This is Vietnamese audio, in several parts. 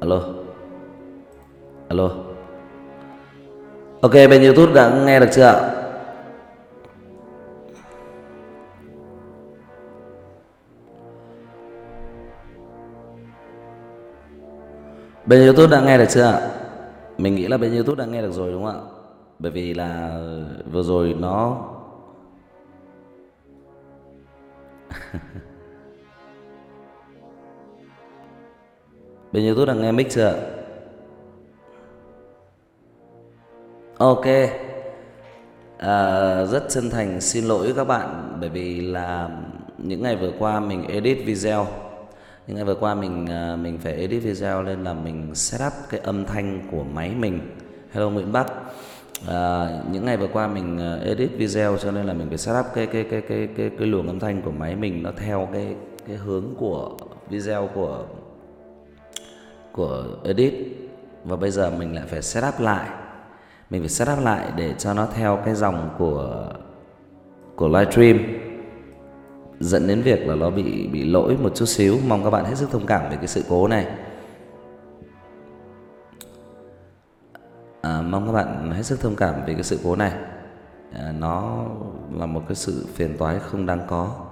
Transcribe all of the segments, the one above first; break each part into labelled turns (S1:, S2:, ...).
S1: alo. Alo. Ok, bên youtube đã nghe được chưa ạ? Bên youtube đã nghe được chưa ạ? Mình nghĩ là bên youtube đã nghe được rồi đúng không ạ? Bởi vì là vừa rồi nó bên youtube đang nghe mic chưa ạ? Ok. À, rất chân thành xin lỗi các bạn bởi vì là những ngày vừa qua mình edit video. Những ngày vừa qua mình à, mình phải edit video nên là mình setup cái âm thanh của máy mình. Hello nguyễn bắc. À, những ngày vừa qua mình à, edit video cho nên là mình phải setup cái cái cái cái cái cái luồng âm thanh của máy mình nó theo cái cái hướng của video của của edit. Và bây giờ mình lại phải setup lại. Mình phải setup lại để cho nó theo cái dòng của của livestream dẫn đến việc là nó bị bị lỗi một chút xíu. Mong các bạn hết sức thông cảm về cái sự cố này. À, mong các bạn hết sức thông cảm về cái sự cố này. À, nó là một cái sự phiền toái không đáng có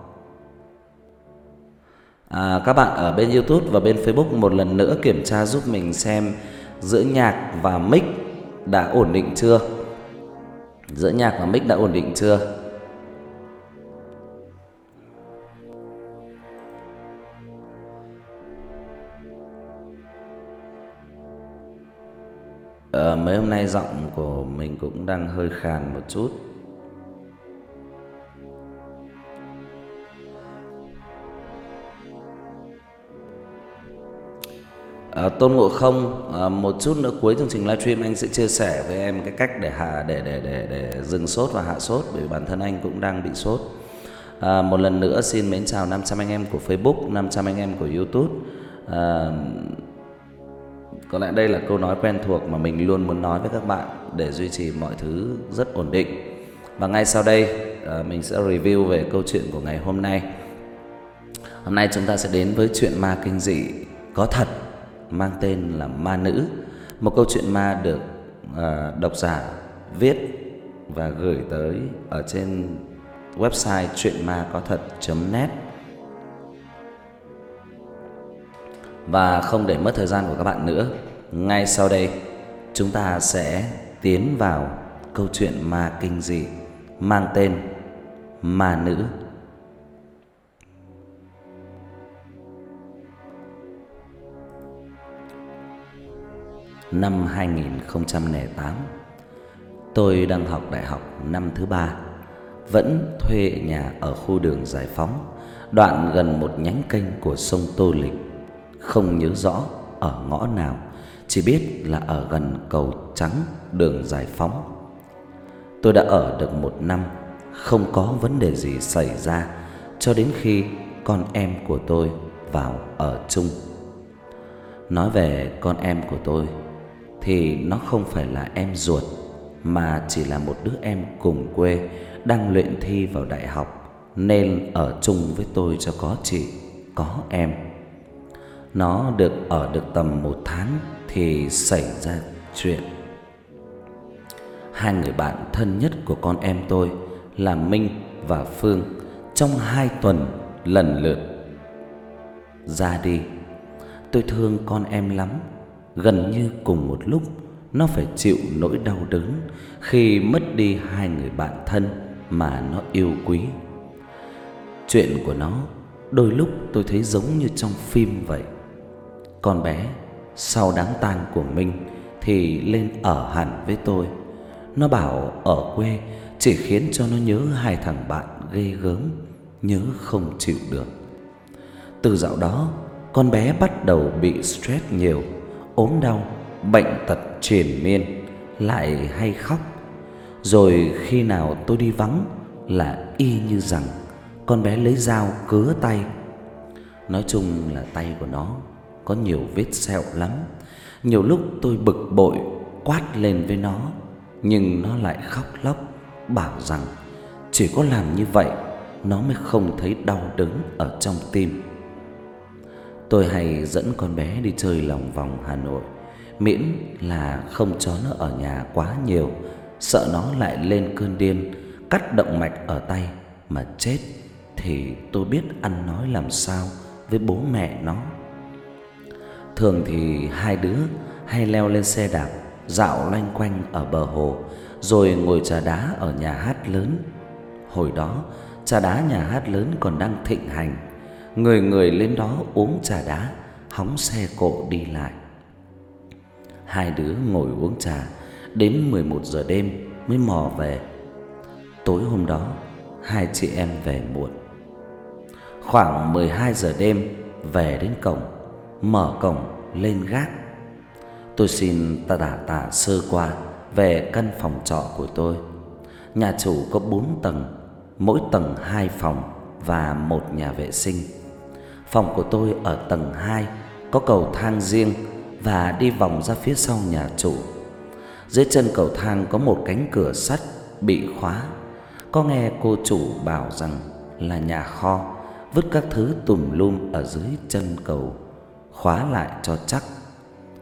S1: à, các bạn ở bên YouTube và bên Facebook một lần nữa kiểm tra giúp mình xem giữa nhạc và mic đã ổn định chưa? Giữa nhạc và mic đã ổn định chưa? À, mấy hôm nay giọng của mình cũng đang hơi khàn một chút. À, Tôn Ngộ Không à, một chút nữa cuối chương trình livestream anh sẽ chia sẻ với em cái cách để hạ để để để để dừng sốt và hạ sốt bởi vì bản thân anh cũng đang bị sốt. À, một lần nữa xin mến chào 500 anh em của Facebook, 500 anh em của YouTube. À, có lẽ đây là câu nói quen thuộc mà mình luôn muốn nói với các bạn để duy trì mọi thứ rất ổn định. Và ngay sau đây à, mình sẽ review về câu chuyện của ngày hôm nay. Hôm nay chúng ta sẽ đến với chuyện ma kinh dị có thật mang tên là Ma Nữ, một câu chuyện ma được uh, độc giả viết và gửi tới ở trên website truyệnmacothật.net. Và không để mất thời gian của các bạn nữa, ngay sau đây chúng ta sẽ tiến vào câu chuyện ma kinh dị mang tên Ma Nữ. Năm 2008. Tôi đang học đại học năm thứ ba, vẫn thuê nhà ở khu đường Giải Phóng, đoạn gần một nhánh kênh của sông Tô Lịch. Không nhớ rõ ở ngõ nào, chỉ biết là ở gần cầu Trắng đường Giải Phóng. Tôi đã ở được một năm, không có vấn đề gì xảy ra cho đến khi con em của tôi vào ở chung. Nói về con em của tôi thì nó không phải là em ruột mà chỉ là một đứa em cùng quê đang luyện thi vào đại học nên ở chung với tôi cho có chị, có em. Nó được ở được tầm một tháng thì xảy ra chuyện. Hai người bạn thân nhất của con em tôi là Minh và Phương trong hai tuần lần lượt ra đi. Tôi thương con em lắm gần như cùng một lúc nó phải chịu nỗi đau đớn khi mất đi hai người bạn thân mà nó yêu quý. Chuyện của nó đôi lúc tôi thấy giống như trong phim vậy. Con bé sau đám tang của Minh thì lên ở hẳn với tôi. Nó bảo ở quê chỉ khiến cho nó nhớ hai thằng bạn ghê gớm, nhớ không chịu được. Từ dạo đó, con bé bắt đầu bị stress nhiều ốm đau, bệnh tật triền miên, lại hay khóc. Rồi khi nào tôi đi vắng là y như rằng con bé lấy dao cứa tay. Nói chung là tay của nó có nhiều vết sẹo lắm. Nhiều lúc tôi bực bội quát lên với nó, nhưng nó lại khóc lóc bảo rằng chỉ có làm như vậy nó mới không thấy đau đớn ở trong tim. Tôi hay dẫn con bé đi chơi lòng vòng Hà Nội, miễn là không cho nó ở nhà quá nhiều, sợ nó lại lên cơn điên, cắt động mạch ở tay mà chết thì tôi biết ăn nói làm sao với bố mẹ nó. Thường thì hai đứa hay leo lên xe đạp dạo loanh quanh ở bờ hồ rồi ngồi trà đá ở nhà hát lớn. Hồi đó, trà đá nhà hát lớn còn đang thịnh hành, người người lên đó uống trà đá, hóng xe cộ đi lại. Hai đứa ngồi uống trà đến 11 giờ đêm mới mò về. Tối hôm đó, hai chị em về muộn. Khoảng 12 giờ đêm về đến cổng, mở cổng lên gác. Tôi xin ta đả tả sơ qua về căn phòng trọ của tôi. Nhà chủ có 4 tầng, mỗi tầng 2 phòng và một nhà vệ sinh. Phòng của tôi ở tầng 2 có cầu thang riêng và đi vòng ra phía sau nhà chủ. Dưới chân cầu thang có một cánh cửa sắt bị khóa. Có nghe cô chủ bảo rằng là nhà kho, vứt các thứ tùm lum ở dưới chân cầu, khóa lại cho chắc.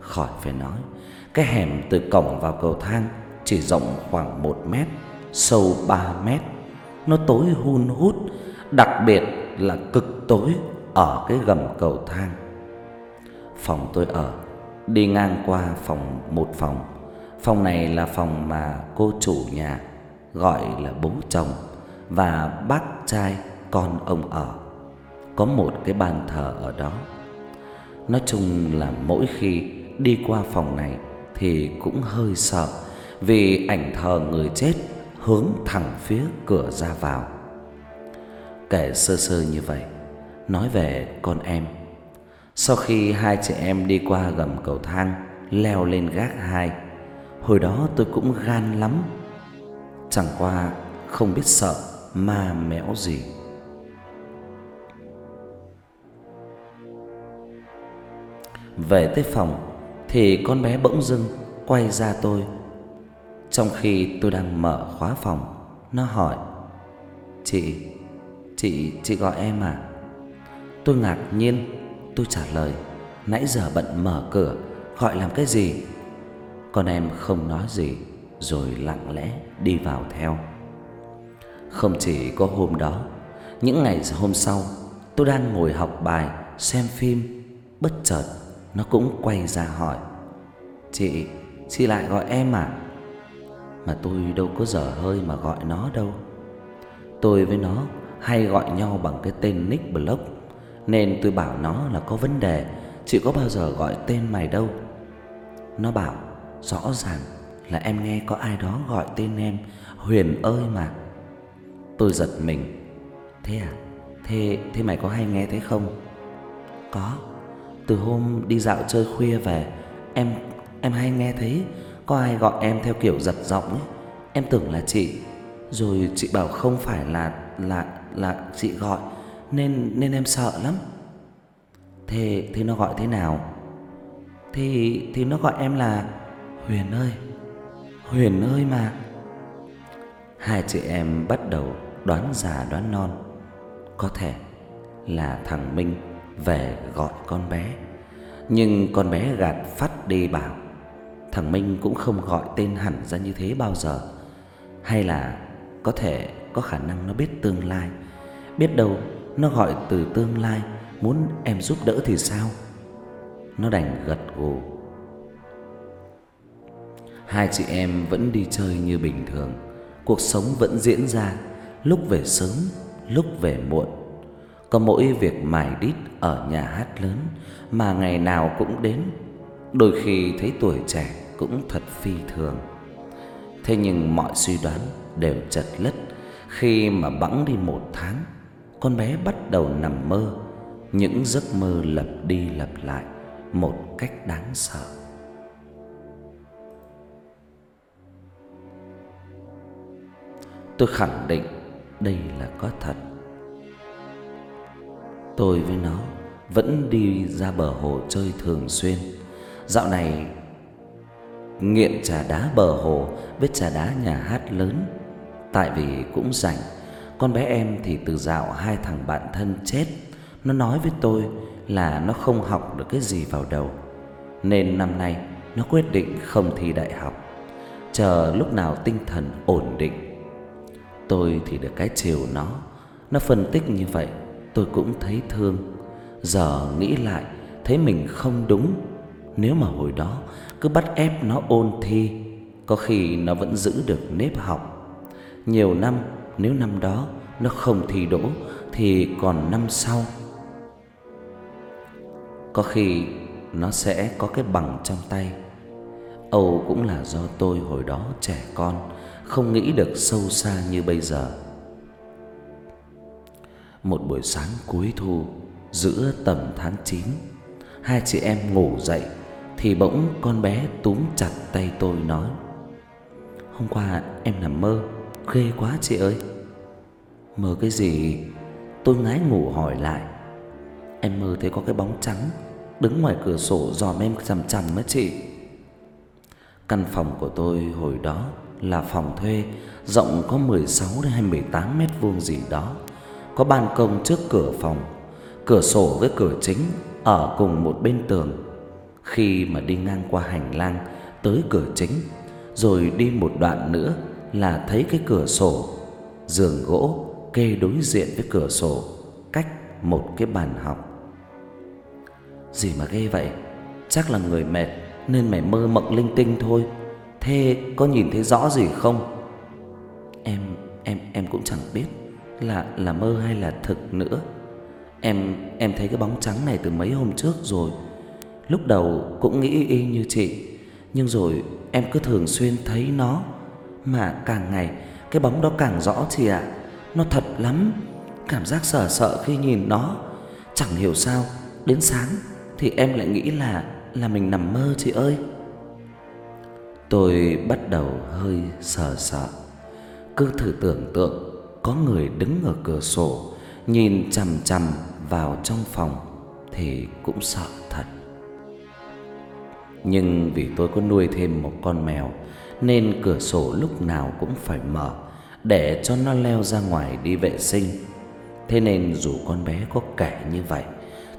S1: Khỏi phải nói, cái hẻm từ cổng vào cầu thang chỉ rộng khoảng 1 mét, sâu 3 mét. Nó tối hun hút, đặc biệt là cực tối ở cái gầm cầu thang. Phòng tôi ở đi ngang qua phòng một phòng. Phòng này là phòng mà cô chủ nhà gọi là bố chồng và bác trai con ông ở. Có một cái bàn thờ ở đó. Nói chung là mỗi khi đi qua phòng này thì cũng hơi sợ vì ảnh thờ người chết hướng thẳng phía cửa ra vào. Kể sơ sơ như vậy, nói về con em. Sau khi hai chị em đi qua gầm cầu thang, leo lên gác hai, hồi đó tôi cũng gan lắm. Chẳng qua không biết sợ ma mẽo gì. Về tới phòng thì con bé bỗng dưng quay ra tôi. Trong khi tôi đang mở khóa phòng, nó hỏi: "Chị, chị chị gọi em à?" Tôi ngạc nhiên, tôi trả lời: "Nãy giờ bận mở cửa, gọi làm cái gì?" Con em không nói gì, rồi lặng lẽ đi vào theo. Không chỉ có hôm đó, những ngày hôm sau, tôi đang ngồi học bài, xem phim, bất chợt nó cũng quay ra hỏi Chị, chị lại gọi em à? Mà tôi đâu có dở hơi mà gọi nó đâu Tôi với nó hay gọi nhau bằng cái tên nick block nên tôi bảo nó là có vấn đề Chị có bao giờ gọi tên mày đâu. Nó bảo rõ ràng là em nghe có ai đó gọi tên em Huyền ơi mà. Tôi giật mình. Thế à? Thế, thế mày có hay nghe thế không? Có. Từ hôm đi dạo chơi khuya về Em em hay nghe thấy Có ai gọi em theo kiểu giật giọng ấy. Em tưởng là chị. Rồi chị bảo không phải là Là là chị gọi. Nên nên em sợ lắm. Thế thế nó gọi thế nào? Thì thì nó gọi em là Huyền ơi Huyền ơi mà. Hai chị em bắt đầu đoán già đoán non. Có thể là thằng Minh về gọi con bé. Nhưng con bé gạt phát đi bảo thằng Minh cũng không gọi tên hẳn ra như thế bao giờ. Hay là có thể có khả năng nó biết tương lai, biết đâu nó gọi từ tương lai muốn em giúp đỡ thì sao? Nó đành gật gù. Hai chị em vẫn đi chơi như bình thường, cuộc sống vẫn diễn ra, lúc về sớm, lúc về muộn có mỗi việc mài đít ở nhà hát lớn mà ngày nào cũng đến, đôi khi thấy tuổi trẻ cũng thật phi thường. Thế nhưng mọi suy đoán đều chật lất khi mà bẵng đi một tháng, con bé bắt đầu nằm mơ, những giấc mơ lặp đi lặp lại một cách đáng sợ. Tôi khẳng định đây là có thật. Tôi với nó vẫn đi ra bờ hồ chơi thường xuyên. Dạo này nghiện trà đá bờ hồ với trà đá nhà hát lớn. Tại vì cũng rảnh, con bé em thì từ dạo hai thằng bạn thân chết, nó nói với tôi là nó không học được cái gì vào đầu. Nên năm nay nó quyết định không thi đại học, chờ lúc nào tinh thần ổn định. Tôi thì được cái chiều nó, nó phân tích như vậy, tôi cũng thấy thương. Giờ nghĩ lại thấy mình không đúng, nếu mà hồi đó cứ bắt ép nó ôn thi, có khi nó vẫn giữ được nếp học. Nhiều năm nếu năm đó nó không thi đỗ thì còn năm sau có khi nó sẽ có cái bằng trong tay. Âu cũng là do tôi hồi đó trẻ con không nghĩ được sâu xa như bây giờ. Một buổi sáng cuối thu giữa tầm tháng 9, hai chị em ngủ dậy thì bỗng con bé túm chặt tay tôi nói: "Hôm qua em nằm mơ, ghê quá chị ơi." "Mơ cái gì?" Tôi ngái ngủ hỏi lại. "Em mơ thấy có cái bóng trắng đứng ngoài cửa sổ dòm em chằm chằm á chị." Căn phòng của tôi hồi đó là phòng thuê, rộng có 16 đến 18 mét vuông gì đó. Có ban công trước cửa phòng, cửa sổ với cửa chính ở cùng một bên tường. Khi mà đi ngang qua hành lang tới cửa chính, rồi đi một đoạn nữa là thấy cái cửa sổ, giường gỗ kê đối diện với cửa sổ, cách một cái bàn học. Gì mà ghê vậy? Chắc là người mệt nên mày mơ mộng linh tinh thôi. Thế có nhìn thấy rõ gì không? Em em em cũng chẳng biết là là mơ hay là thực nữa. Em em thấy cái bóng trắng này từ mấy hôm trước rồi. Lúc đầu cũng nghĩ y như chị, nhưng rồi em cứ thường xuyên thấy nó mà càng ngày cái bóng đó càng rõ chị ạ. Nó thật lắm, cảm giác sợ sợ khi nhìn nó. Chẳng hiểu sao đến sáng thì em lại nghĩ là là mình nằm mơ chị ơi. Tôi bắt đầu hơi sợ sợ. Cứ thử tưởng tượng có người đứng ở cửa sổ nhìn chằm chằm vào trong phòng thì cũng sợ thật. Nhưng vì tôi có nuôi thêm một con mèo nên cửa sổ lúc nào cũng phải mở để cho nó leo ra ngoài đi vệ sinh. Thế nên dù con bé có kể như vậy,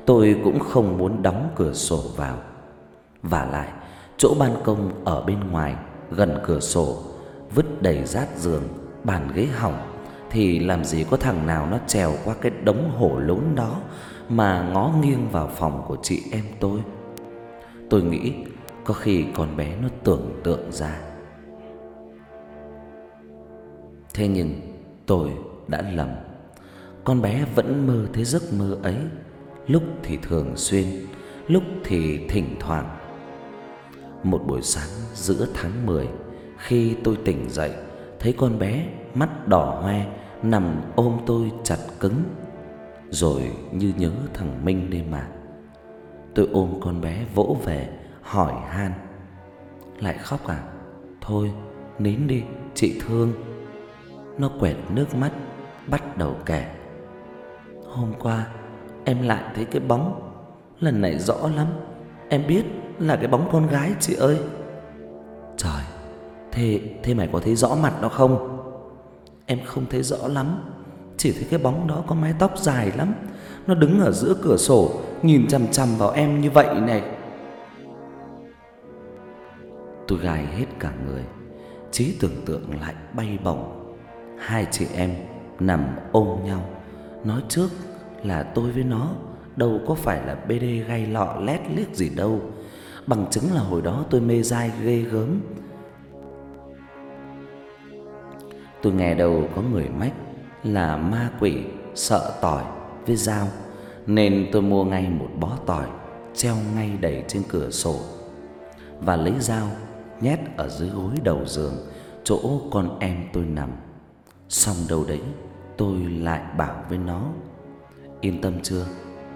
S1: tôi cũng không muốn đóng cửa sổ vào. Và lại, chỗ ban công ở bên ngoài gần cửa sổ vứt đầy rác giường, bàn ghế hỏng thì làm gì có thằng nào nó trèo qua cái đống hổ lốn đó mà ngó nghiêng vào phòng của chị em tôi. Tôi nghĩ có khi con bé nó tưởng tượng ra. Thế nhưng tôi đã lầm. Con bé vẫn mơ thấy giấc mơ ấy, lúc thì thường xuyên, lúc thì thỉnh thoảng một buổi sáng giữa tháng 10, khi tôi tỉnh dậy, thấy con bé mắt đỏ hoe nằm ôm tôi chặt cứng, rồi như nhớ thằng Minh đi mà. Tôi ôm con bé vỗ về, hỏi han. Lại khóc à? Thôi, nín đi, chị thương. Nó quẹt nước mắt, bắt đầu kể. Hôm qua em lại thấy cái bóng, lần này rõ lắm. Em biết là cái bóng con gái chị ơi. Trời, thế thế mày có thấy rõ mặt nó không? Em không thấy rõ lắm, chỉ thấy cái bóng đó có mái tóc dài lắm, nó đứng ở giữa cửa sổ nhìn chằm chằm vào em như vậy này. Tôi gài hết cả người, trí tưởng tượng lại bay bổng. Hai chị em nằm ôm nhau, nói trước là tôi với nó đâu có phải là BD gay lọ lét liếc gì đâu bằng chứng là hồi đó tôi mê dai ghê gớm. Tôi nghe đầu có người mách là ma quỷ sợ tỏi với dao nên tôi mua ngay một bó tỏi treo ngay đầy trên cửa sổ và lấy dao nhét ở dưới gối đầu giường chỗ con em tôi nằm. Xong đầu đấy, tôi lại bảo với nó: "Yên tâm chưa,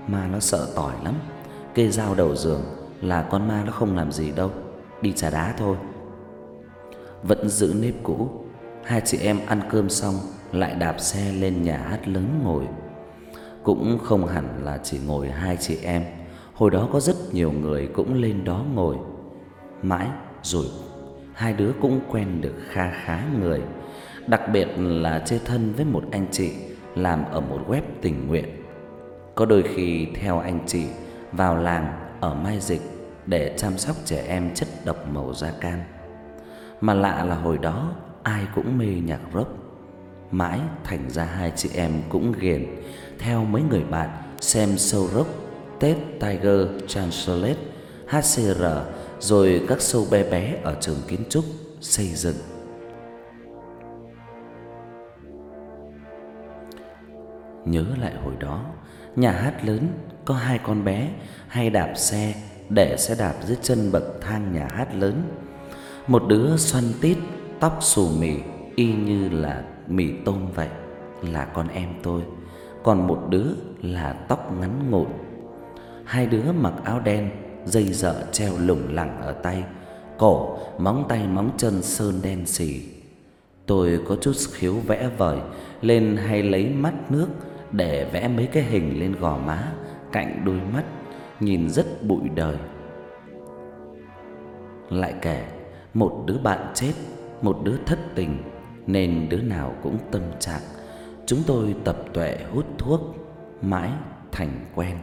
S1: ma nó sợ tỏi lắm. Cây dao đầu giường là con ma nó không làm gì đâu, đi trà đá thôi. Vẫn giữ nếp cũ, hai chị em ăn cơm xong lại đạp xe lên nhà hát lớn ngồi. Cũng không hẳn là chỉ ngồi hai chị em, hồi đó có rất nhiều người cũng lên đó ngồi. Mãi rồi hai đứa cũng quen được kha khá người, đặc biệt là chơi thân với một anh chị làm ở một web tình nguyện. Có đôi khi theo anh chị vào làng ở Mai Dịch để chăm sóc trẻ em chất độc màu da cam. Mà lạ là hồi đó ai cũng mê nhạc rock. Mãi thành ra hai chị em cũng ghiền theo mấy người bạn xem show rock Tết Tiger Translate HCR rồi các show bé bé ở trường kiến trúc xây dựng. Nhớ lại hồi đó, nhà hát lớn có hai con bé hay đạp xe để xe đạp dưới chân bậc thang nhà hát lớn. Một đứa xoăn tít, tóc xù mì y như là mì tôm vậy, là con em tôi. Còn một đứa là tóc ngắn ngủn. Hai đứa mặc áo đen, dây dợ treo lủng lẳng ở tay, cổ, móng tay móng chân sơn đen xì. Tôi có chút khiếu vẽ vời lên hay lấy mắt nước để vẽ mấy cái hình lên gò má cạnh đôi mắt, nhìn rất bụi đời. Lại kể, một đứa bạn chết, một đứa thất tình nên đứa nào cũng tâm trạng. Chúng tôi tập tuệ hút thuốc mãi thành quen.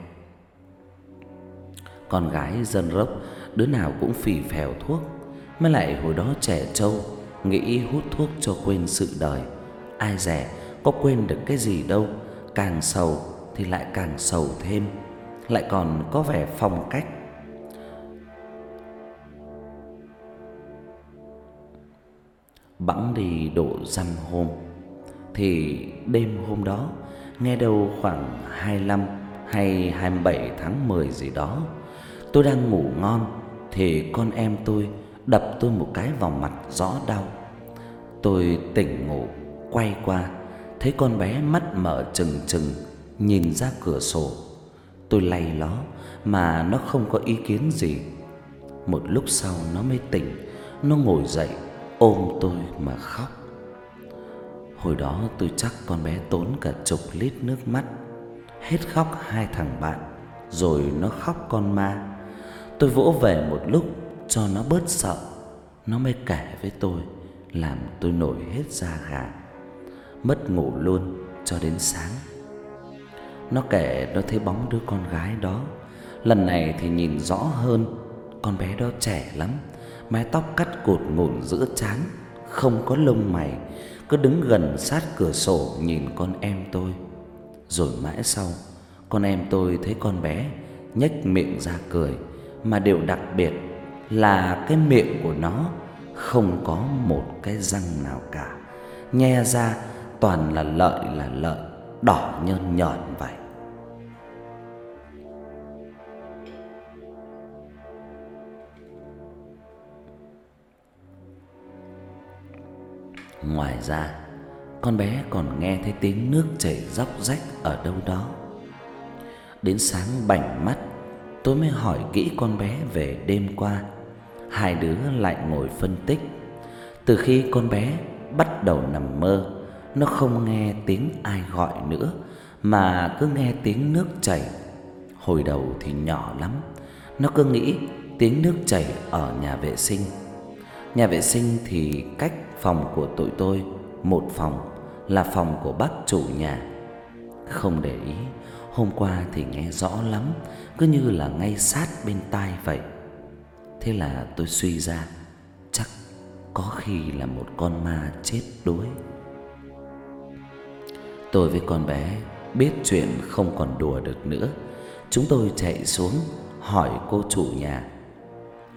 S1: Con gái dân rốc đứa nào cũng phì phèo thuốc, mới lại hồi đó trẻ trâu nghĩ hút thuốc cho quên sự đời. Ai dè có quên được cái gì đâu, càng sầu thì lại càng sầu thêm, lại còn có vẻ phong cách. Bẵng đi độ dăm hôm thì đêm hôm đó nghe đâu khoảng 25 hay 27 tháng 10 gì đó, tôi đang ngủ ngon thì con em tôi đập tôi một cái vào mặt rõ đau. Tôi tỉnh ngủ, quay qua thấy con bé mắt mở trừng trừng nhìn ra cửa sổ. Tôi lay nó mà nó không có ý kiến gì. Một lúc sau nó mới tỉnh, nó ngồi dậy ôm tôi mà khóc. Hồi đó tôi chắc con bé tốn cả chục lít nước mắt, hết khóc hai thằng bạn, rồi nó khóc con ma. Tôi vỗ về một lúc cho nó bớt sợ, nó mới kể với tôi, làm tôi nổi hết da gà. Mất ngủ luôn cho đến sáng. Nó kể nó thấy bóng đứa con gái đó. Lần này thì nhìn rõ hơn, Con bé đó trẻ lắm, Mái tóc cắt cột ngủn giữa trán, Không có lông mày, Cứ đứng gần sát cửa sổ nhìn con em tôi. Rồi mãi sau, Con em tôi thấy con bé nhếch miệng ra cười, Mà điều đặc biệt là cái miệng của nó Không có một cái răng nào cả. Nhe ra toàn là lợi là lợi Đỏ nhơn nhởn vậy Ngoài ra, con bé còn nghe thấy tiếng nước chảy róc rách ở đâu đó. Đến sáng bảnh mắt, tôi mới hỏi kỹ con bé về đêm qua. Hai đứa lại ngồi phân tích. Từ khi con bé bắt đầu nằm mơ, nó không nghe tiếng ai gọi nữa mà cứ nghe tiếng nước chảy. Hồi đầu thì nhỏ lắm, nó cứ nghĩ tiếng nước chảy ở nhà vệ sinh. Nhà vệ sinh thì cách phòng của tụi tôi một phòng là phòng của bác chủ nhà. Không để ý, hôm qua thì nghe rõ lắm, cứ như là ngay sát bên tai vậy. Thế là tôi suy ra, chắc có khi là một con ma chết đuối. Tôi với con bé biết chuyện không còn đùa được nữa. Chúng tôi chạy xuống hỏi cô chủ nhà.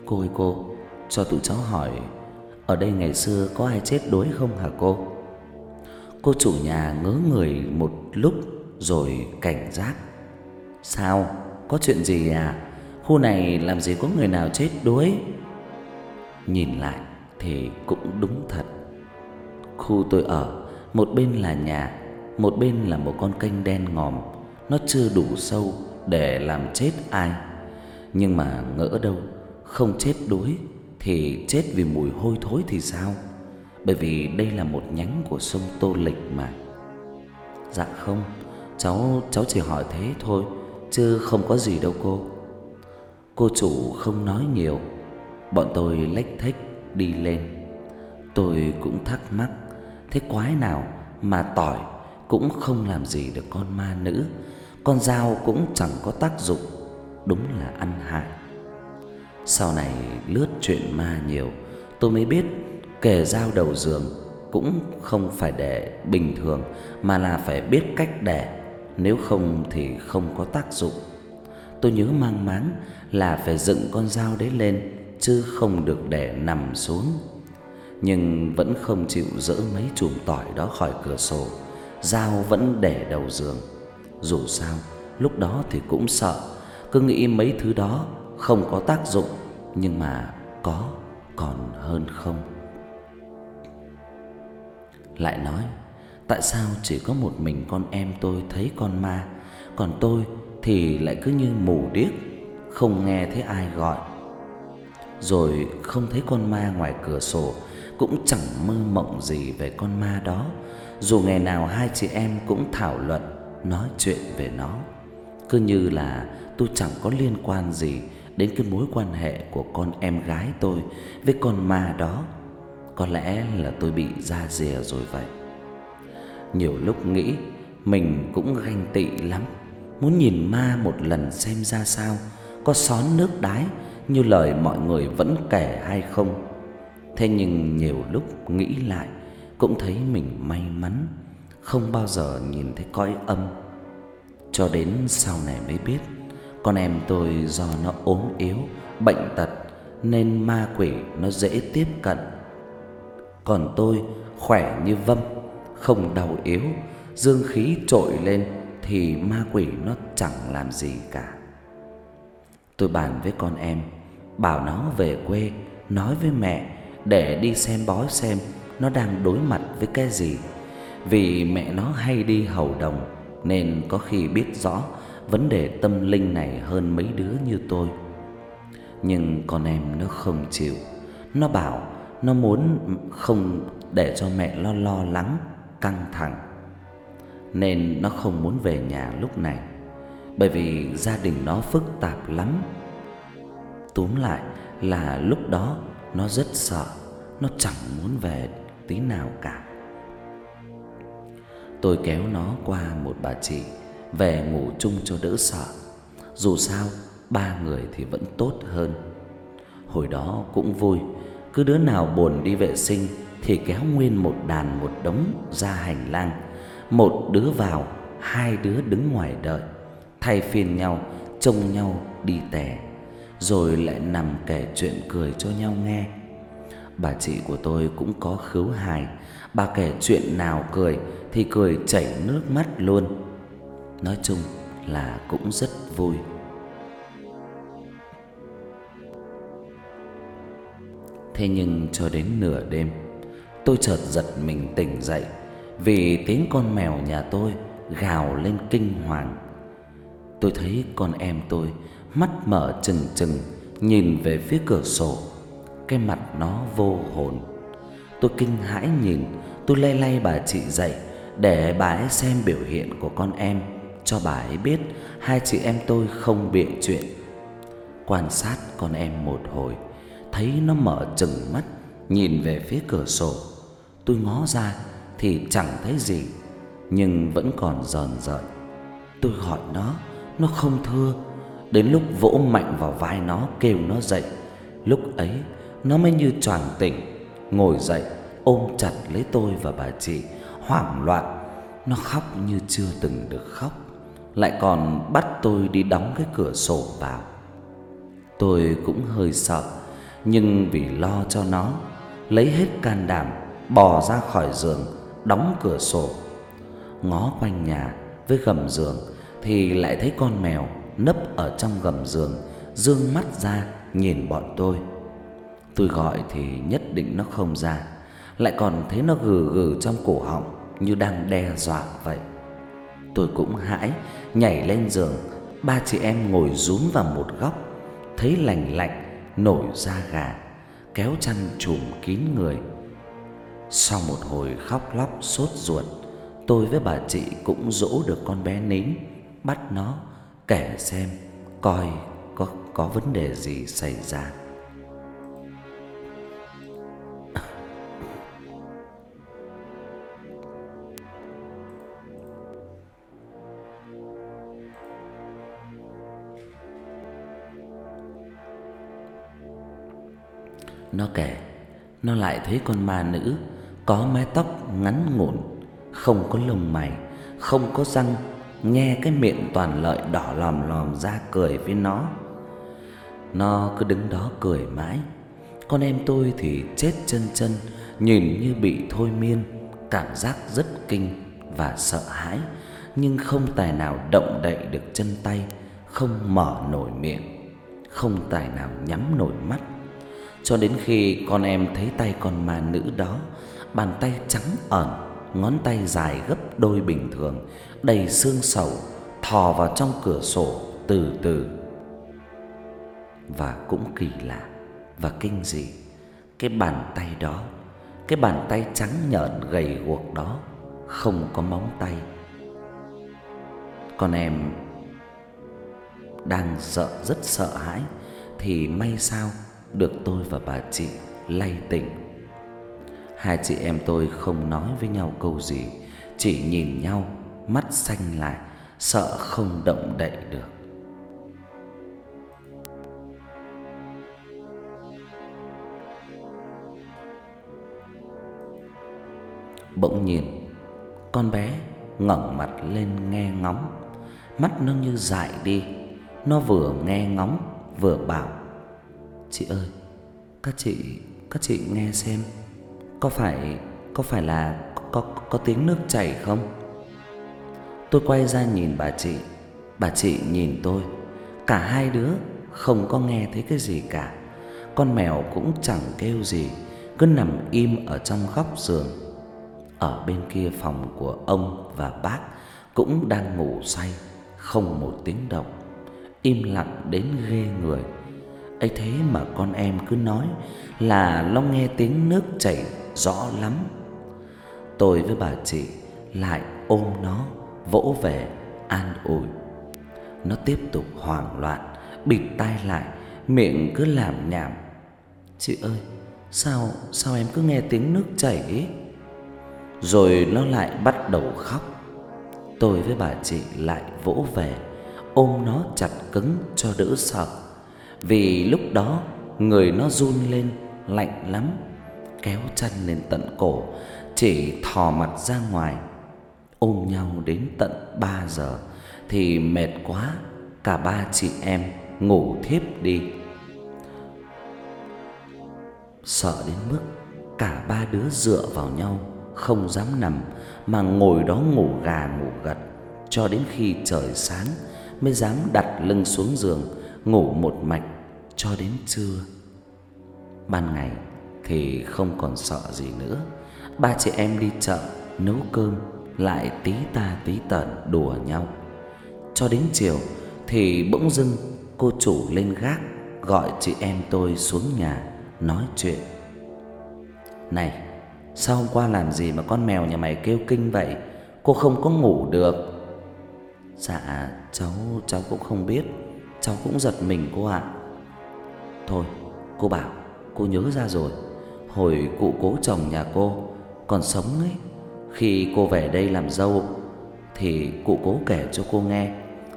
S1: Cô ơi cô, cho tụi cháu hỏi ở đây ngày xưa có ai chết đuối không hả cô? Cô chủ nhà ngớ người một lúc rồi cảnh giác. Sao? Có chuyện gì à? Khu này làm gì có người nào chết đuối? Nhìn lại thì cũng đúng thật. Khu tôi ở, một bên là nhà, một bên là một con kênh đen ngòm, nó chưa đủ sâu để làm chết ai. Nhưng mà ngỡ đâu, không chết đuối thì chết vì mùi hôi thối thì sao? Bởi vì đây là một nhánh của sông Tô Lịch mà. Dạ không, cháu cháu chỉ hỏi thế thôi, chứ không có gì đâu cô. Cô chủ không nói nhiều, bọn tôi lách thách đi lên. Tôi cũng thắc mắc, thế quái nào mà tỏi cũng không làm gì được con ma nữ, Con dao cũng chẳng có tác dụng, đúng là ăn hại. Sau này lướt chuyện ma nhiều, tôi mới biết kẻ dao đầu giường cũng không phải để bình thường mà là phải biết cách để, nếu không thì không có tác dụng. Tôi nhớ mang máng là phải dựng con dao đấy lên chứ không được để nằm xuống. Nhưng vẫn không chịu dỡ mấy chùm tỏi đó khỏi cửa sổ, dao vẫn để đầu giường. Dù sao, lúc đó thì cũng sợ, cứ nghĩ mấy thứ đó không có tác dụng, nhưng mà có còn hơn không. Lại nói, tại sao chỉ có một mình con em tôi thấy con ma, còn tôi thì lại cứ như mù điếc, không nghe thấy ai gọi. Rồi không thấy con ma ngoài cửa sổ, cũng chẳng mơ mộng gì về con ma đó, dù ngày nào hai chị em cũng thảo luận nói chuyện về nó. Cứ như là tôi chẳng có liên quan gì đến cái mối quan hệ của con em gái tôi với con ma đó. Có lẽ là tôi bị ra rìa rồi vậy. Nhiều lúc nghĩ mình cũng ganh tị lắm, muốn nhìn ma một lần xem ra sao, có xón nước đái như lời mọi người vẫn kể hay không. Thế nhưng nhiều lúc nghĩ lại cũng thấy mình may mắn không bao giờ nhìn thấy cõi âm. Cho đến sau này mới biết, con em tôi do nó ốm yếu, bệnh tật nên ma quỷ nó dễ tiếp cận. Còn tôi khỏe như vâm, không đau yếu, dương khí trội lên thì ma quỷ nó chẳng làm gì cả. Tôi bàn với con em, bảo nó về quê nói với mẹ để đi xem bói xem nó đang đối mặt với cái gì. Vì mẹ nó hay đi hầu đồng nên có khi biết rõ vấn đề tâm linh này hơn mấy đứa như tôi. Nhưng con em nó không chịu. Nó bảo nó muốn không để cho mẹ lo lo lắng, căng thẳng. Nên nó không muốn về nhà lúc này. Bởi vì gia đình nó phức tạp lắm. Túm lại là lúc đó nó rất sợ, nó chẳng muốn về tí nào cả. Tôi kéo nó qua một bà chị về ngủ chung cho đỡ sợ. Dù sao, ba người thì vẫn tốt hơn. Hồi đó cũng vui, cứ đứa nào buồn đi vệ sinh thì kéo nguyên một đàn một đống ra hành lang, một đứa vào, hai đứa đứng ngoài đợi, thay phiên nhau trông nhau đi tè, rồi lại nằm kể chuyện cười cho nhau nghe. Bà chị của tôi cũng có khứu hài, bà kể chuyện nào cười thì cười chảy nước mắt luôn. Nói chung là cũng rất vui. Thế nhưng cho đến nửa đêm, tôi chợt giật mình tỉnh dậy vì tiếng con mèo nhà tôi gào lên kinh hoàng. Tôi thấy con em tôi mắt mở trừng trừng nhìn về phía cửa sổ, cái mặt nó vô hồn. Tôi kinh hãi nhìn, tôi lay lay bà chị dậy để bà ấy xem biểu hiện của con em cho bà ấy biết hai chị em tôi không bịa chuyện. Quan sát con em một hồi, thấy nó mở trừng mắt nhìn về phía cửa sổ. Tôi ngó ra thì chẳng thấy gì, nhưng vẫn còn rờn rợn. Tôi gọi nó, nó không thưa. Đến lúc vỗ mạnh vào vai nó kêu nó dậy, lúc ấy nó mới như choàng tỉnh, ngồi dậy ôm chặt lấy tôi và bà chị, hoảng loạn. Nó khóc như chưa từng được khóc lại còn bắt tôi đi đóng cái cửa sổ vào. Tôi cũng hơi sợ, nhưng vì lo cho nó, lấy hết can đảm bò ra khỏi giường, đóng cửa sổ. Ngó quanh nhà với gầm giường thì lại thấy con mèo nấp ở trong gầm giường, dương mắt ra nhìn bọn tôi. Tôi gọi thì nhất định nó không ra, lại còn thấy nó gừ gừ trong cổ họng như đang đe dọa vậy. Tôi cũng hãi nhảy lên giường, ba chị em ngồi rúm vào một góc, thấy lạnh lạnh nổi da gà, kéo chăn trùm kín người. Sau một hồi khóc lóc sốt ruột, tôi với bà chị cũng dỗ được con bé nín, bắt nó kể xem coi có có vấn đề gì xảy ra. Nó kể, Nó lại thấy con ma nữ Có mái tóc ngắn ngủn, Không có lông mày, Không có răng, Nghe cái miệng toàn lợi đỏ lòm lòm ra cười với nó. Nó cứ đứng đó cười mãi. Con em tôi thì chết chân chân, Nhìn như bị thôi miên, Cảm giác rất kinh và sợ hãi, Nhưng không tài nào động đậy được chân tay, Không mở nổi miệng, Không tài nào nhắm nổi mắt. Cho đến khi con em thấy tay con ma nữ đó, Bàn tay trắng ẩn, Ngón tay dài gấp đôi bình thường, Đầy xương sầu, Thò vào trong cửa sổ từ từ. Và cũng kỳ lạ Và kinh dị, Cái bàn tay đó, Cái bàn tay trắng nhợn gầy guộc đó Không có móng tay. Con em đang sợ, rất sợ hãi, thì may sao được tôi và bà chị lay tỉnh. Hai chị em tôi không nói với nhau câu gì, chỉ nhìn nhau, mắt xanh lại, sợ không động đậy được. Bỗng nhìn, con bé ngẩng mặt lên nghe ngóng, mắt nó như dại đi nó vừa nghe ngóng vừa bảo Chị ơi Các chị Các chị nghe xem. Có phải Có phải là Có, có tiếng nước chảy không? Tôi quay ra nhìn bà chị. Bà chị nhìn tôi. Cả hai đứa Không có nghe thấy cái gì cả. Con mèo cũng chẳng kêu gì Cứ nằm im ở trong góc giường. Ở bên kia phòng của ông và bác Cũng đang ngủ say Không một tiếng động. Im lặng đến ghê người ấy thế mà con em cứ nói là nó nghe tiếng nước chảy rõ lắm. Tôi với bà chị lại ôm nó vỗ về an ủi. Nó tiếp tục hoảng loạn, bịt tai lại, miệng cứ làm nhảm. "Chị ơi, sao sao em cứ nghe tiếng nước chảy ấy?" Rồi nó lại bắt đầu khóc. Tôi với bà chị lại vỗ về ôm nó chặt cứng cho đỡ sợ. Vì lúc đó người nó run lên lạnh lắm, kéo chân lên tận cổ, chỉ thò mặt ra ngoài. Ôm nhau đến tận 3 giờ thì mệt quá, cả ba chị em ngủ thiếp đi. Sợ đến mức cả ba đứa dựa vào nhau không dám nằm mà ngồi đó ngủ gà ngủ gật cho đến khi trời sáng mới dám đặt lưng xuống giường ngủ một mạch cho đến trưa. Ban ngày thì không còn sợ gì nữa. Ba chị em đi chợ nấu cơm lại tí ta tí tởn đùa nhau. Cho đến chiều thì bỗng dưng cô chủ lên gác gọi chị em tôi xuống nhà nói chuyện. Này, sao hôm qua làm gì mà con mèo nhà mày kêu kinh vậy? Cô không có ngủ được. Dạ cháu cháu cũng không biết Cháu cũng giật mình cô ạ. Thôi cô bảo cô nhớ ra rồi. Hồi cụ cố chồng nhà cô còn sống ấy. Khi cô về đây làm dâu Thì cụ cố kể cho cô nghe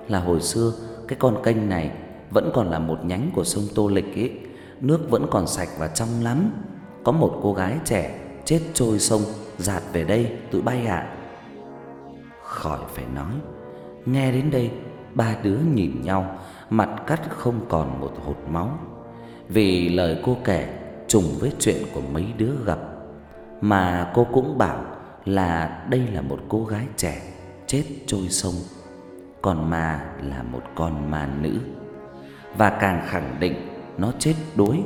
S1: Là hồi xưa cái con kênh này Vẫn còn là một nhánh của sông Tô Lịch ấy. Nước vẫn còn sạch và trong lắm. Có một cô gái trẻ chết trôi sông Giạt về đây tự bay ạ. Khỏi phải nói Nghe đến đây, ba đứa nhìn nhau, mặt cắt không còn một hột máu. Vì lời cô kể trùng với chuyện của mấy đứa gặp, mà cô cũng bảo là đây là một cô gái trẻ chết trôi sông, còn ma là một con ma nữ. Và càng khẳng định nó chết đuối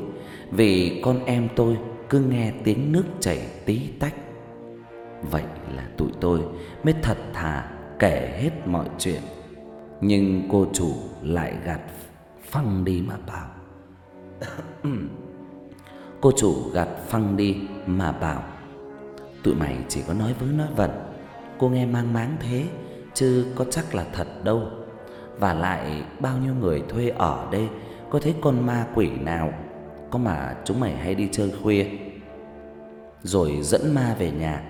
S1: vì con em tôi cứ nghe tiếng nước chảy tí tách. Vậy là tụi tôi mới thật thà kể hết mọi chuyện nhưng cô chủ lại gạt phăng đi mà bảo. Cô chủ gạt phăng đi mà bảo. Tụi mày chỉ có nói với nói vẩn. Cô nghe mang máng thế chứ có chắc là thật đâu. Và lại bao nhiêu người thuê ở đây có thấy con ma quỷ nào? Có mà chúng mày hay đi chơi khuya. Rồi dẫn ma về nhà.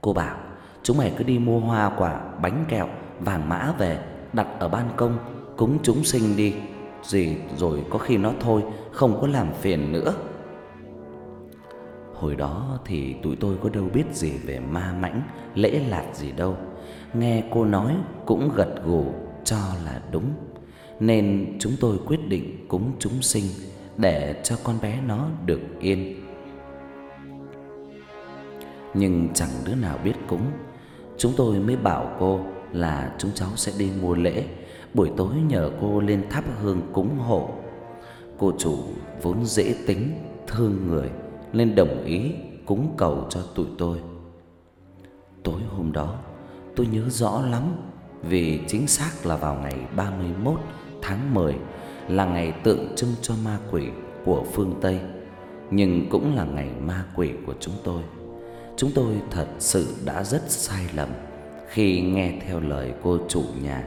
S1: Cô bảo Chúng mày cứ đi mua hoa quả, bánh kẹo, vàng mã về đặt ở ban công cúng chúng sinh đi. Gì rồi có khi nó thôi, không có làm phiền nữa. Hồi đó thì tụi tôi có đâu biết gì về ma mãnh, lễ lạt gì đâu. Nghe cô nói cũng gật gù cho là đúng. Nên chúng tôi quyết định cúng chúng sinh để cho con bé nó được yên. Nhưng chẳng đứa nào biết cúng. Chúng tôi mới bảo cô là chúng cháu sẽ đi mua lễ, buổi tối nhờ cô lên thắp hương cúng hộ. Cô chủ vốn dễ tính, thương người nên đồng ý cúng cầu cho tụi tôi. Tối hôm đó, tôi nhớ rõ lắm vì chính xác là vào ngày 31 tháng 10 là ngày tượng trưng cho ma quỷ của phương Tây, nhưng cũng là ngày ma quỷ của chúng tôi. Chúng tôi thật sự đã rất sai lầm khi nghe theo lời cô chủ nhà.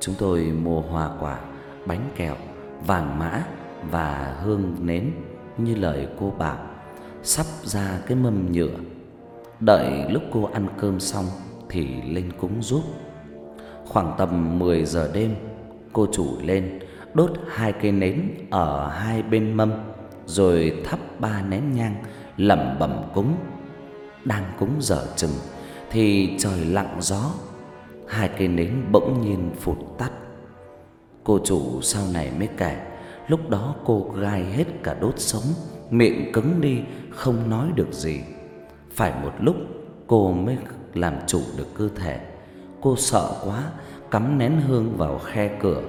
S1: Chúng tôi mua hoa quả, bánh kẹo, vàng mã và hương nến như lời cô bảo, sắp ra cái mâm nhựa. Đợi lúc cô ăn cơm xong thì lên cúng giúp. Khoảng tầm 10 giờ đêm, cô chủ lên đốt hai cây nến ở hai bên mâm rồi thắp ba nén nhang lẩm bẩm cúng. Đang cúng dở chừng thì trời lặng gió, hai cây nến bỗng nhiên phụt tắt. Cô chủ sau này mới kể, lúc đó cô gai hết cả đốt sống, miệng cứng đi không nói được gì. Phải một lúc cô mới làm chủ được cơ thể. Cô sợ quá, cắm nén hương vào khe cửa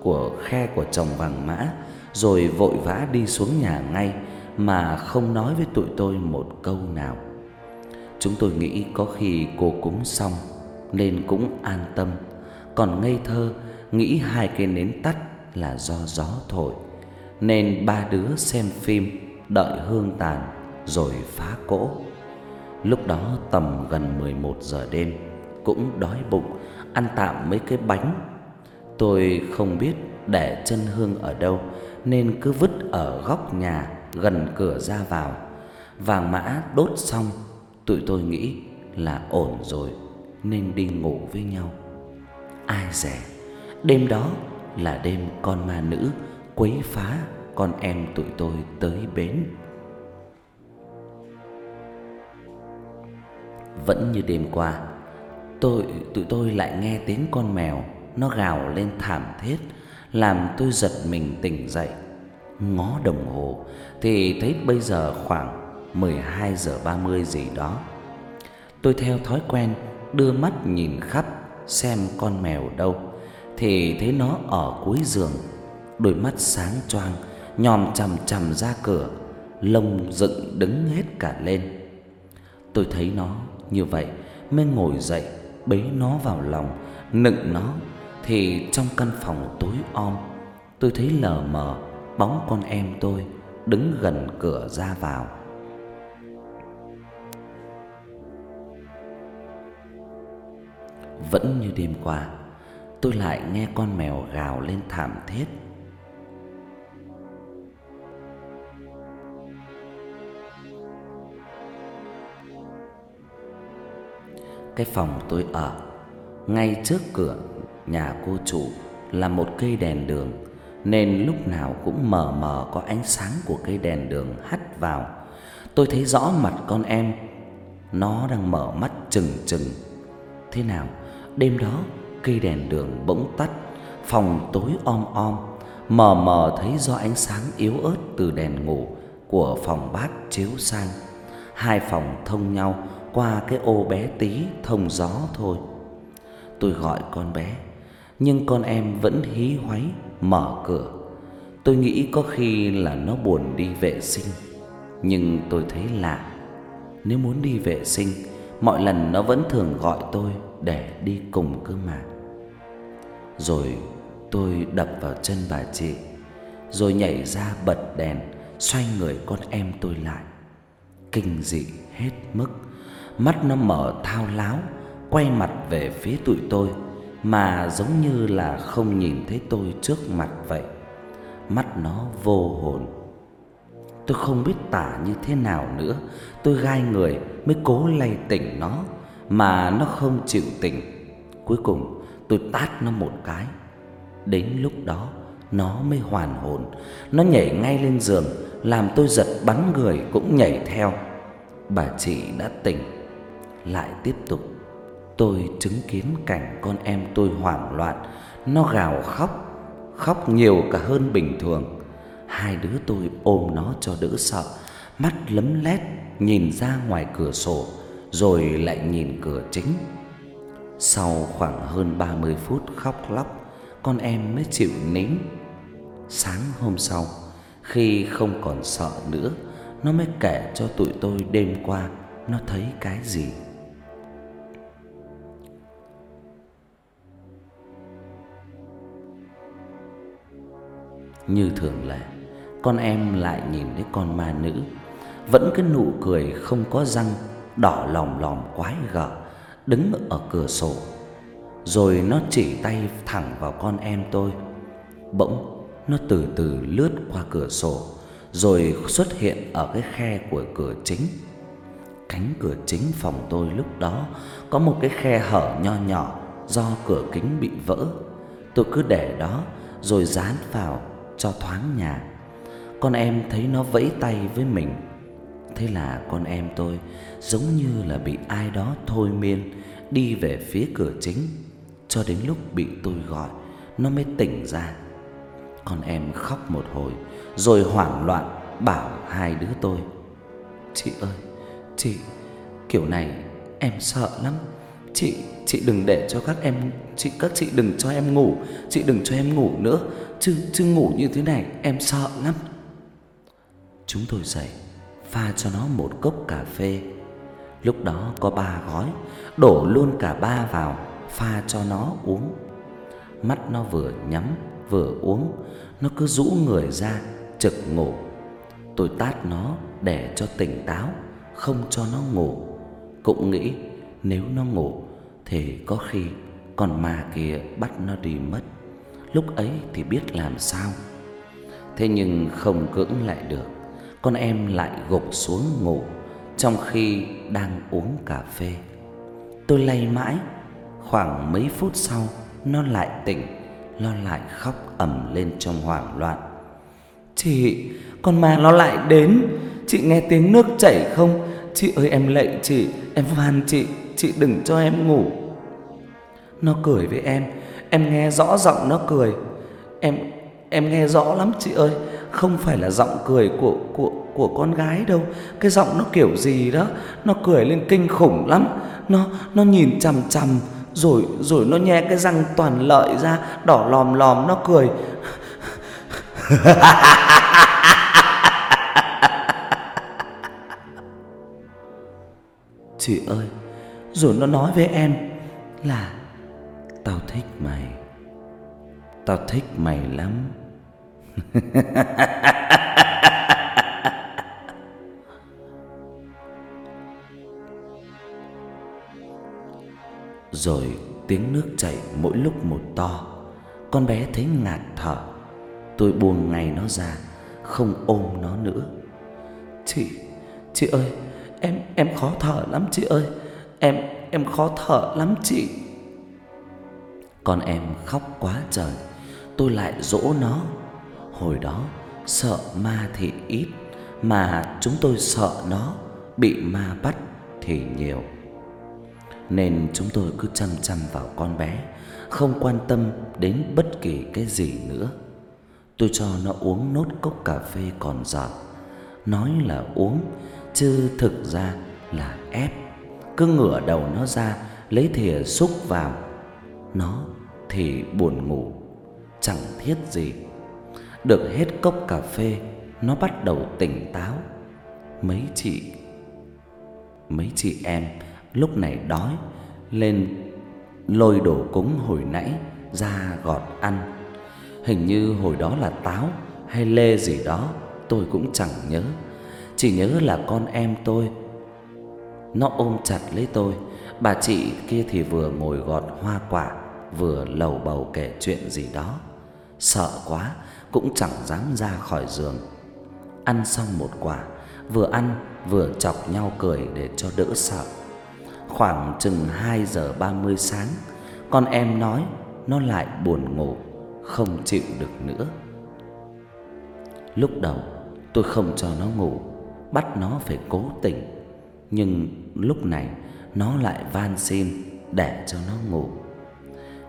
S1: của khe của chồng vàng mã rồi vội vã đi xuống nhà ngay mà không nói với tụi tôi một câu nào. Chúng tôi nghĩ có khi cô cúng xong nên cũng an tâm, còn ngây thơ nghĩ hai cây nến tắt là do gió thổi, nên ba đứa xem phim đợi hương tàn rồi phá cỗ. Lúc đó tầm gần 11 giờ đêm, cũng đói bụng, ăn tạm mấy cái bánh. Tôi không biết để chân hương ở đâu nên cứ vứt ở góc nhà gần cửa ra vào. Vàng mã đốt xong, tụi tôi nghĩ là ổn rồi nên đi ngủ với nhau. Ai dè, đêm đó là đêm con ma nữ quấy phá con em tụi tôi tới bến. Vẫn như đêm qua, tôi tụi tôi lại nghe tiếng con mèo nó gào lên thảm thiết làm tôi giật mình tỉnh dậy. Ngó đồng hồ thì thấy bây giờ khoảng 12 giờ 30 gì đó. Tôi theo thói quen đưa mắt nhìn khắp xem con mèo đâu thì thấy nó ở cuối giường, đôi mắt sáng choang nhòm chằm chằm ra cửa, lông dựng đứng hết cả lên. Tôi thấy nó như vậy mới ngồi dậy bế nó vào lòng, nựng nó thì trong căn phòng tối om, tôi thấy lờ mờ bóng con em tôi đứng gần cửa ra vào. Vẫn như đêm qua, tôi lại nghe con mèo gào lên thảm thiết. Cái phòng tôi ở ngay trước cửa nhà cô chủ là một cây đèn đường nên lúc nào cũng mờ mờ có ánh sáng của cây đèn đường hắt vào. Tôi thấy rõ mặt con em, nó đang mở mắt trừng trừng. Thế nào, đêm đó cây đèn đường bỗng tắt, phòng tối om om, mờ mờ thấy do ánh sáng yếu ớt từ đèn ngủ của phòng bát chiếu sang. Hai phòng thông nhau qua cái ô bé tí thông gió thôi. Tôi gọi con bé nhưng con em vẫn hí hoáy mở cửa. Tôi nghĩ có khi là nó buồn đi vệ sinh, nhưng tôi thấy lạ. Nếu muốn đi vệ sinh, mọi lần nó vẫn thường gọi tôi để đi cùng cơ mà. Rồi tôi đập vào chân bà chị, rồi nhảy ra bật đèn, xoay người con em tôi lại. Kinh dị hết mức, mắt nó mở thao láo, quay mặt về phía tụi tôi mà giống như là không nhìn thấy tôi trước mặt vậy. Mắt nó vô hồn. Tôi không biết tả như thế nào nữa, tôi gai người mới cố lay tỉnh nó mà nó không chịu tỉnh. Cuối cùng tôi tát nó một cái. Đến lúc đó nó mới hoàn hồn, nó nhảy ngay lên giường, làm tôi giật bắn người cũng nhảy theo. Bà chị đã tỉnh, lại tiếp tục. Tôi chứng kiến cảnh con em tôi hoảng loạn, nó gào khóc, khóc nhiều cả hơn bình thường. Hai đứa tôi ôm nó cho đỡ sợ, mắt lấm lét nhìn ra ngoài cửa sổ rồi lại nhìn cửa chính. Sau khoảng hơn 30 phút khóc lóc, con em mới chịu nín. Sáng hôm sau, khi không còn sợ nữa, nó mới kể cho tụi tôi đêm qua nó thấy cái gì. Như thường lệ, con em lại nhìn thấy con ma nữ, vẫn cái nụ cười không có răng, đỏ lòm lòm quái gở, đứng ở cửa sổ. Rồi nó chỉ tay thẳng vào con em tôi. Bỗng nó từ từ lướt qua cửa sổ, rồi xuất hiện ở cái khe của cửa chính. Cánh cửa chính phòng tôi lúc đó có một cái khe hở nho nhỏ do cửa kính bị vỡ. Tôi cứ để đó rồi dán vào cho thoáng nhà. Con em thấy nó vẫy tay với mình. Thế là con em tôi giống như là bị ai đó thôi miên đi về phía cửa chính cho đến lúc bị tôi gọi nó mới tỉnh ra. Con em khóc một hồi rồi hoảng loạn bảo hai đứa tôi: "Chị ơi, chị kiểu này em sợ lắm. Chị chị đừng để cho các em chị các chị đừng cho em ngủ, chị đừng cho em ngủ nữa, chứ chứ ngủ như thế này em sợ lắm." Chúng tôi dậy, pha cho nó một cốc cà phê. Lúc đó có ba gói, đổ luôn cả ba vào, pha cho nó uống. Mắt nó vừa nhắm vừa uống, nó cứ rũ người ra trực ngủ. Tôi tát nó để cho tỉnh táo, không cho nó ngủ. Cũng nghĩ nếu nó ngủ thì có khi con ma kia bắt nó đi mất. Lúc ấy thì biết làm sao. Thế nhưng không cưỡng lại được, con em lại gục xuống ngủ trong khi đang uống cà phê. Tôi lay mãi, khoảng mấy phút sau nó lại tỉnh, nó lại khóc ầm lên trong hoảng loạn. "Chị, con ma nó lại đến, chị nghe tiếng nước chảy không? Chị ơi em lạy chị, em van chị, chị đừng cho em ngủ." Nó cười với em, em nghe rõ giọng nó cười. Em em nghe rõ lắm chị ơi, không phải là giọng cười của của của con gái đâu, cái giọng nó kiểu gì đó, nó cười lên kinh khủng lắm. Nó nó nhìn chằm chằm rồi rồi nó nhe cái răng toàn lợi ra, đỏ lòm lòm nó cười. Chị ơi, rồi nó nói với em là tao thích mày. Tao thích mày lắm. Rồi tiếng nước chảy mỗi lúc một to. Con bé thấy ngạt thở. Tôi buông ngay nó ra, không ôm nó nữa. Chị, chị ơi, em em khó thở lắm chị ơi. Em em khó thở lắm chị. Con em khóc quá trời, tôi lại dỗ nó. Hồi đó sợ ma thì ít, mà chúng tôi sợ nó bị ma bắt thì nhiều. Nên chúng tôi cứ chăm chăm vào con bé, không quan tâm đến bất kỳ cái gì nữa. Tôi cho nó uống nốt cốc cà phê còn giọt. Nói là uống chứ thực ra là ép. Cứ ngửa đầu nó ra, lấy thìa xúc vào. Nó thì buồn ngủ, chẳng thiết gì. Được hết cốc cà phê, nó bắt đầu tỉnh táo. Mấy chị mấy chị em lúc này đói lên lôi đồ cúng hồi nãy ra gọt ăn. Hình như hồi đó là táo hay lê gì đó, tôi cũng chẳng nhớ. Chỉ nhớ là con em tôi nó ôm chặt lấy tôi, bà chị kia thì vừa ngồi gọt hoa quả, vừa lầu bầu kể chuyện gì đó. Sợ quá cũng chẳng dám ra khỏi giường. Ăn xong một quả, vừa ăn vừa chọc nhau cười để cho đỡ sợ. Khoảng chừng 2 giờ 30 sáng, con em nói nó lại buồn ngủ, không chịu được nữa. Lúc đầu tôi không cho nó ngủ, bắt nó phải cố tình nhưng lúc này nó lại van xin để cho nó ngủ.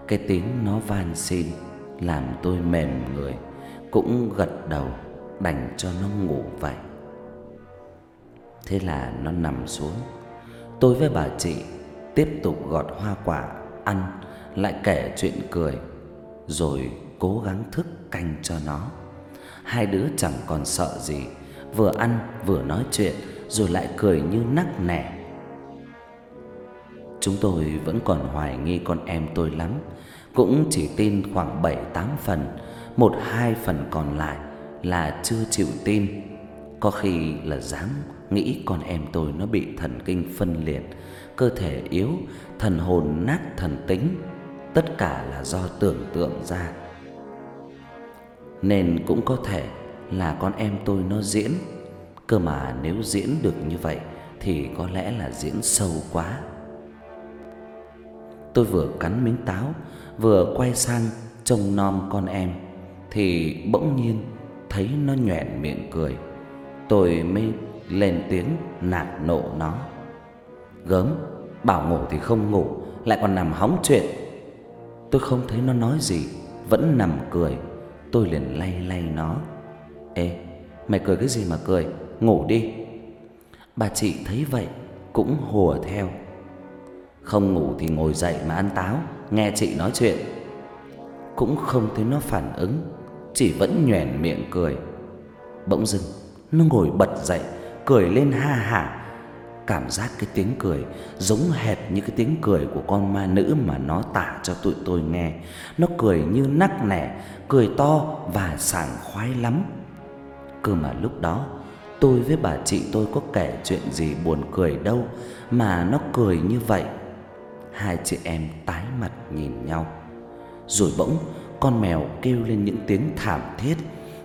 S1: Cái tiếng nó van xin làm tôi mềm người, cũng gật đầu đành cho nó ngủ vậy. Thế là nó nằm xuống. Tôi với bà chị tiếp tục gọt hoa quả ăn, lại kể chuyện cười, rồi cố gắng thức canh cho nó. Hai đứa chẳng còn sợ gì, vừa ăn vừa nói chuyện rồi lại cười như nắc nẻ. Chúng tôi vẫn còn hoài nghi con em tôi lắm, cũng chỉ tin khoảng 7 8 phần, một hai phần còn lại là chưa chịu tin. Có khi là dám nghĩ con em tôi nó bị thần kinh phân liệt, cơ thể yếu, thần hồn nát thần tính, tất cả là do tưởng tượng ra. Nên cũng có thể là con em tôi nó diễn, cơ mà nếu diễn được như vậy thì có lẽ là diễn sâu quá. Tôi vừa cắn miếng táo, vừa quay sang trông nom con em thì bỗng nhiên thấy nó nhoẻn miệng cười. Tôi mới lên tiếng nạt nộ nó. Gớm, bảo ngủ thì không ngủ, lại còn nằm hóng chuyện. Tôi không thấy nó nói gì, vẫn nằm cười. Tôi liền lay lay nó. Ê, mày cười cái gì mà cười, ngủ đi. Bà chị thấy vậy cũng hùa theo. Không ngủ thì ngồi dậy mà ăn táo, nghe chị nói chuyện. Cũng không thấy nó phản ứng, chỉ vẫn nhoẻn miệng cười. Bỗng dưng nó ngồi bật dậy, cười lên ha hả. Cảm giác cái tiếng cười giống hệt như cái tiếng cười của con ma nữ mà nó tả cho tụi tôi nghe. Nó cười như nắc nẻ, cười to và sảng khoái lắm. Cơ mà lúc đó tôi với bà chị tôi có kể chuyện gì buồn cười đâu mà nó cười như vậy. Hai chị em tái mặt nhìn nhau. Rồi bỗng con mèo kêu lên những tiếng thảm thiết,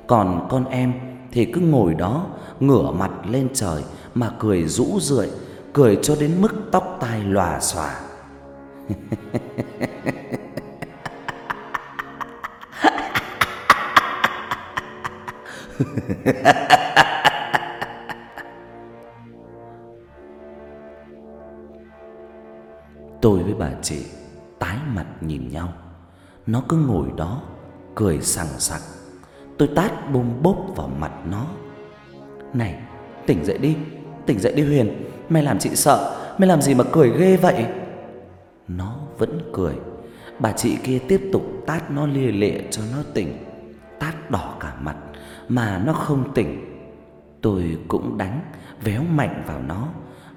S1: còn con em thì cứ ngồi đó ngửa mặt lên trời mà cười rũ rượi, cười cho đến mức tóc tai lòa xòa. Tôi với bà chị tái mặt nhìn nhau. Nó cứ ngồi đó cười sằng sặc. Tôi tát bôm bốp vào mặt nó. "Này, tỉnh dậy đi, tỉnh dậy đi Huyền, mày làm chị sợ, mày làm gì mà cười ghê vậy?" Nó vẫn cười. Bà chị kia tiếp tục tát nó lia lịa cho nó tỉnh, tát đỏ cả mặt mà nó không tỉnh. Tôi cũng đánh véo mạnh vào nó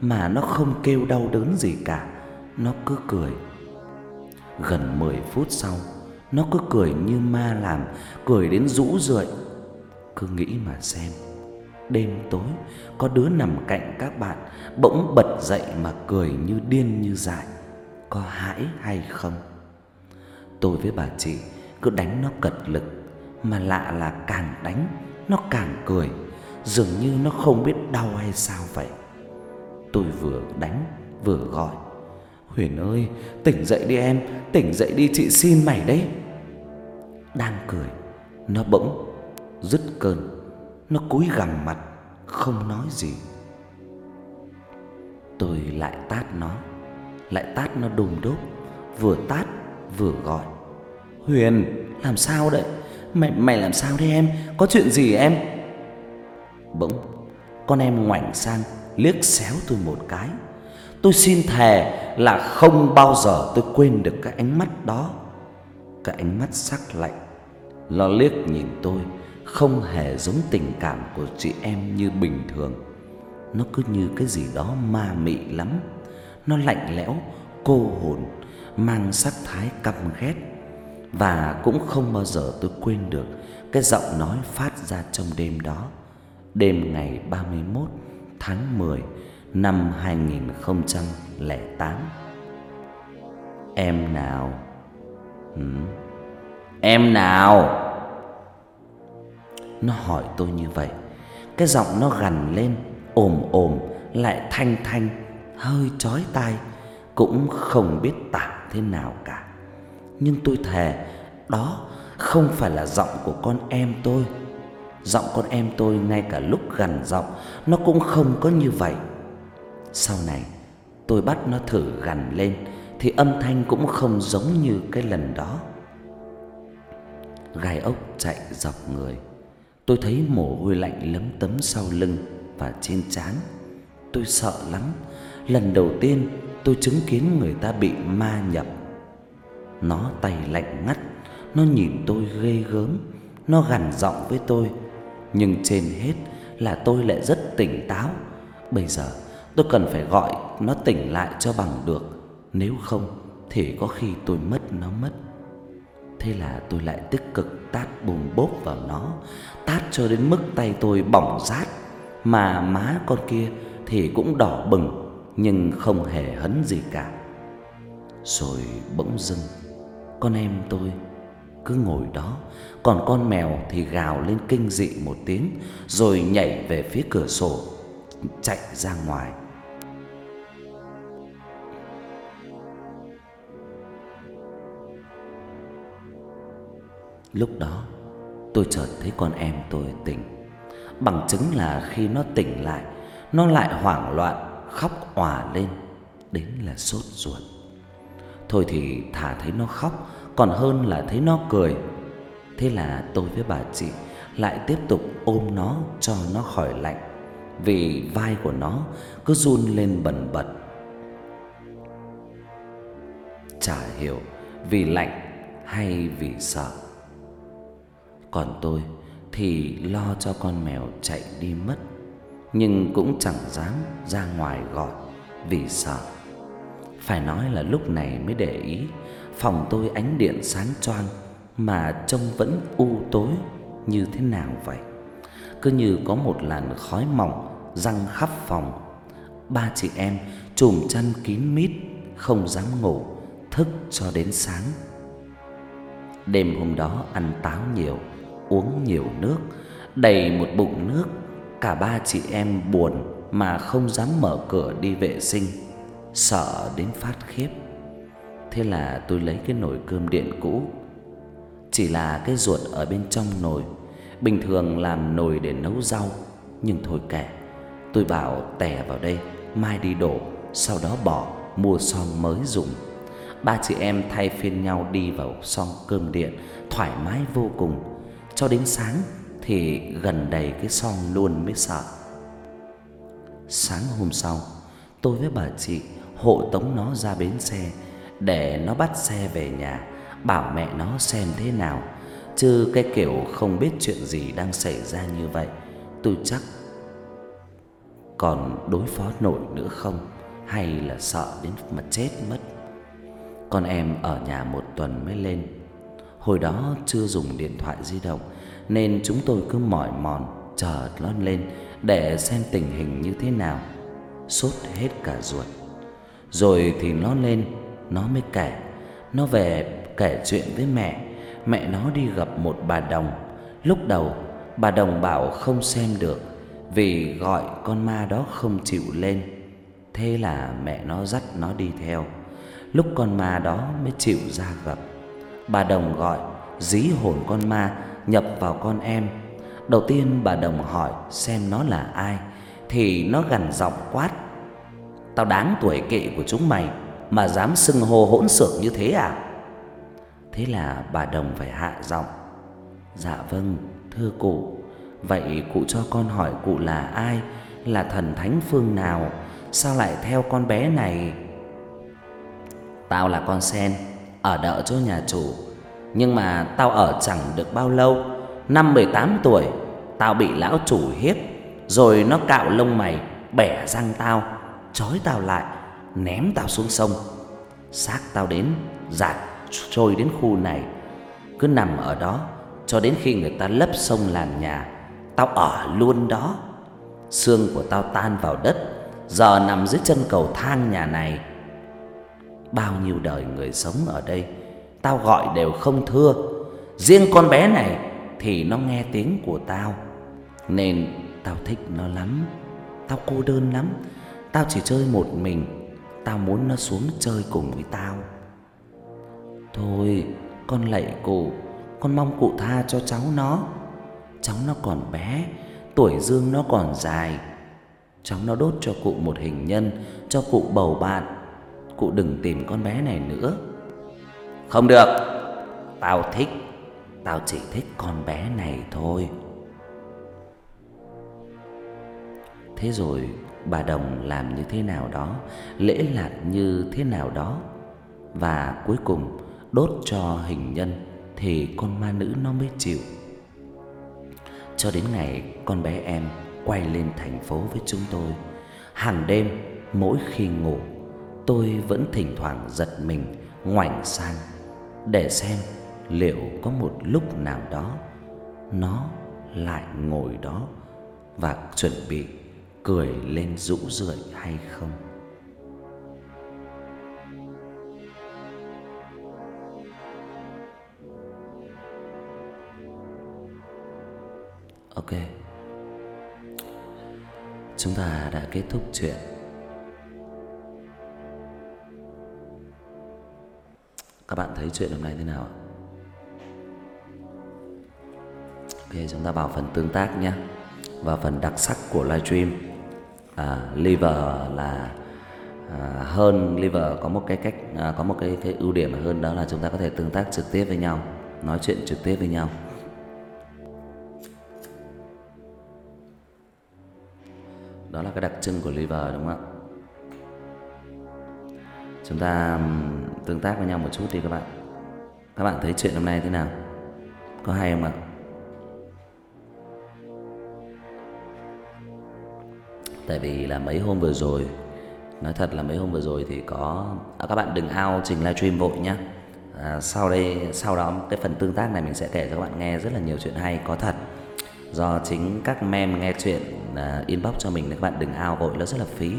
S1: mà nó không kêu đau đớn gì cả, nó cứ cười. Gần 10 phút sau, nó cứ cười như ma làm, cười đến rũ rượi. Cứ nghĩ mà xem, đêm tối có đứa nằm cạnh các bạn bỗng bật dậy mà cười như điên như dại, có hãi hay không? Tôi với bà chị cứ đánh nó cật lực, mà lạ là càng đánh nó càng cười, dường như nó không biết đau hay sao vậy. Tôi vừa đánh vừa gọi Huyền ơi, tỉnh dậy đi em, tỉnh dậy đi chị xin mày đấy. Đang cười, nó bỗng dứt cơn, nó cúi gằm mặt không nói gì. Tôi lại tát nó, lại tát nó đùng đốp, vừa tát vừa gọi. Huyền, làm sao đấy? Mày mày làm sao đấy em? Có chuyện gì em? Bỗng con em ngoảnh sang liếc xéo tôi một cái. Tôi xin thề là không bao giờ tôi quên được cái ánh mắt đó. Cái ánh mắt sắc lạnh. Nó liếc nhìn tôi không hề giống tình cảm của chị em như bình thường. Nó cứ như cái gì đó ma mị lắm. Nó lạnh lẽo, cô hồn, mang sắc thái căm ghét và cũng không bao giờ tôi quên được cái giọng nói phát ra trong đêm đó. Đêm ngày 31 tháng 10 năm 2008. Em nào? Ừ? Em nào? Nó hỏi tôi như vậy. Cái giọng nó gằn lên, ồm ồm lại thanh thanh, hơi chói tai, cũng không biết tả thế nào cả. Nhưng tôi thề đó không phải là giọng của con em tôi. Giọng con em tôi ngay cả lúc gằn giọng nó cũng không có như vậy. Sau này tôi bắt nó thử gằn lên thì âm thanh cũng không giống như cái lần đó. Gai ốc chạy dọc người. Tôi thấy mồ hôi lạnh lấm tấm sau lưng và trên trán. Tôi sợ lắm. Lần đầu tiên tôi chứng kiến người ta bị ma nhập. Nó tay lạnh ngắt, nó nhìn tôi ghê gớm, nó gằn giọng với tôi, nhưng trên hết là tôi lại rất tỉnh táo. Bây giờ tôi cần phải gọi nó tỉnh lại cho bằng được, nếu không thì có khi tôi mất nó mất. Thế là tôi lại tích cực tát bùm bốp vào nó, tát cho đến mức tay tôi bỏng rát, mà má con kia thì cũng đỏ bừng nhưng không hề hấn gì cả. Rồi bỗng dưng con em tôi cứ ngồi đó, còn con mèo thì gào lên kinh dị một tiếng rồi nhảy về phía cửa sổ chạy ra ngoài. Lúc đó, tôi chợt thấy con em tôi tỉnh. Bằng chứng là khi nó tỉnh lại, Nó lại hoảng loạn, khóc òa lên, Đến là sốt ruột. Thôi thì thả thấy nó khóc, Còn hơn là thấy nó cười. Thế là tôi với bà chị Lại tiếp tục ôm nó cho nó khỏi lạnh, Vì vai của nó cứ run lên bần bật. Chả hiểu vì lạnh hay vì sợ còn tôi thì lo cho con mèo chạy đi mất. Nhưng cũng chẳng dám ra ngoài gọi vì sợ. Phải nói là lúc này mới để ý, Phòng tôi ánh điện sáng choang Mà trông vẫn u tối như thế nào vậy. Cứ như có một làn khói mỏng răng khắp phòng. Ba chị em chùm chăn kín mít, Không dám ngủ, Thức cho đến sáng. Đêm hôm đó ăn táo nhiều uống nhiều nước, đầy một bụng nước, cả ba chị em buồn mà không dám mở cửa đi vệ sinh, sợ đến phát khiếp. Thế là tôi lấy cái nồi cơm điện cũ, chỉ là cái ruột ở bên trong nồi, bình thường làm nồi để nấu rau, nhưng thôi kệ. Tôi bảo tè vào đây, mai đi đổ, sau đó bỏ mua son mới dùng. Ba chị em thay phiên nhau đi vào son cơm điện, thoải mái vô cùng cho đến sáng thì gần đầy cái son luôn mới sợ. Sáng hôm sau, tôi với bà chị hộ tống nó ra bến xe để nó bắt xe về nhà, bảo mẹ nó xem thế nào. Chứ cái kiểu không biết chuyện gì đang xảy ra như vậy, tôi chắc còn đối phó nổi nữa không hay là sợ đến mà chết mất. Con em ở nhà một tuần mới lên Hồi đó chưa dùng điện thoại di động nên chúng tôi cứ mỏi mòn chờ nó lên để xem tình hình như thế nào. Sốt hết cả ruột. Rồi thì nó lên, nó mới kể, nó về kể chuyện với mẹ, mẹ nó đi gặp một bà đồng. Lúc đầu bà đồng bảo không xem được vì gọi con ma đó không chịu lên. Thế là mẹ nó dắt nó đi theo. Lúc con ma đó mới chịu ra gặp Bà Đồng gọi dí hồn con ma nhập vào con em. Đầu tiên bà Đồng hỏi xem nó là ai thì nó gằn giọng quát: "Tao đáng tuổi kệ của chúng mày mà dám xưng hô hỗn xược như thế à?" Thế là bà Đồng phải hạ giọng: "Dạ vâng, thưa cụ. Vậy cụ cho con hỏi cụ là ai, là thần thánh phương nào, sao lại theo con bé này?" "Tao là con sen." ở đợi chỗ nhà chủ. Nhưng mà tao ở chẳng được bao lâu, năm 18 tuổi, tao bị lão chủ hiếp, rồi nó cạo lông mày, bẻ răng tao, chói tao lại, ném tao xuống sông. Xác tao đến giạt trôi đến khu này, cứ nằm ở đó cho đến khi người ta lấp sông làm nhà, tao ở luôn đó. Xương của tao tan vào đất, giờ nằm dưới chân cầu thang nhà này bao nhiêu đời người sống ở đây tao gọi đều không thưa. Riêng con bé này thì nó nghe tiếng của tao, nên tao thích nó lắm. Tao cô đơn lắm. Tao chỉ chơi một mình. Tao muốn nó xuống chơi cùng với tao. Thôi, con lạy cụ. Con mong cụ tha cho cháu nó. Cháu nó còn bé, Tuổi dương nó còn dài. Cháu nó đốt cho cụ một hình nhân, Cho cụ bầu bạn. Cụ đừng tìm con bé này nữa. Không được. Tao thích, Tao chỉ thích con bé này thôi. Thế rồi, bà Đồng làm như thế nào đó, Lễ lạc như thế nào đó, Và cuối cùng đốt cho hình nhân Thì con ma nữ nó mới chịu. Cho đến ngày con bé em quay lên thành phố với chúng tôi, Hàng đêm mỗi khi ngủ, Tôi vẫn thỉnh thoảng giật mình ngoảnh sang để xem liệu có một lúc nào đó Nó lại ngồi đó Và chuẩn bị cười lên rũ rượi hay không. Ok. Chúng ta đã kết thúc chuyện Các bạn thấy chuyện hôm nay thế nào Ok chúng ta vào phần tương tác nhé. Và phần đặc sắc của livestream à, liver là à, hơn liver có một cái cách à, có một cái cái ưu điểm hơn đó là chúng ta có thể tương tác trực tiếp với nhau nói chuyện trực tiếp với nhau. Đó là cái đặc trưng của liver đúng không ạ? Chúng ta tương tác với nhau một chút đi các bạn. Các bạn thấy chuyện hôm nay thế nào? Có hay không ạ? Tại vì là mấy hôm vừa rồi nói thật là mấy hôm vừa rồi thì có à, các bạn đừng ao trình livestream vội nhá. À, sau đây sau đó cái phần tương tác này mình sẽ kể cho các bạn nghe rất là nhiều chuyện hay có thật. Do chính các mem nghe chuyện à, inbox cho mình các bạn đừng ao vội nó rất là phí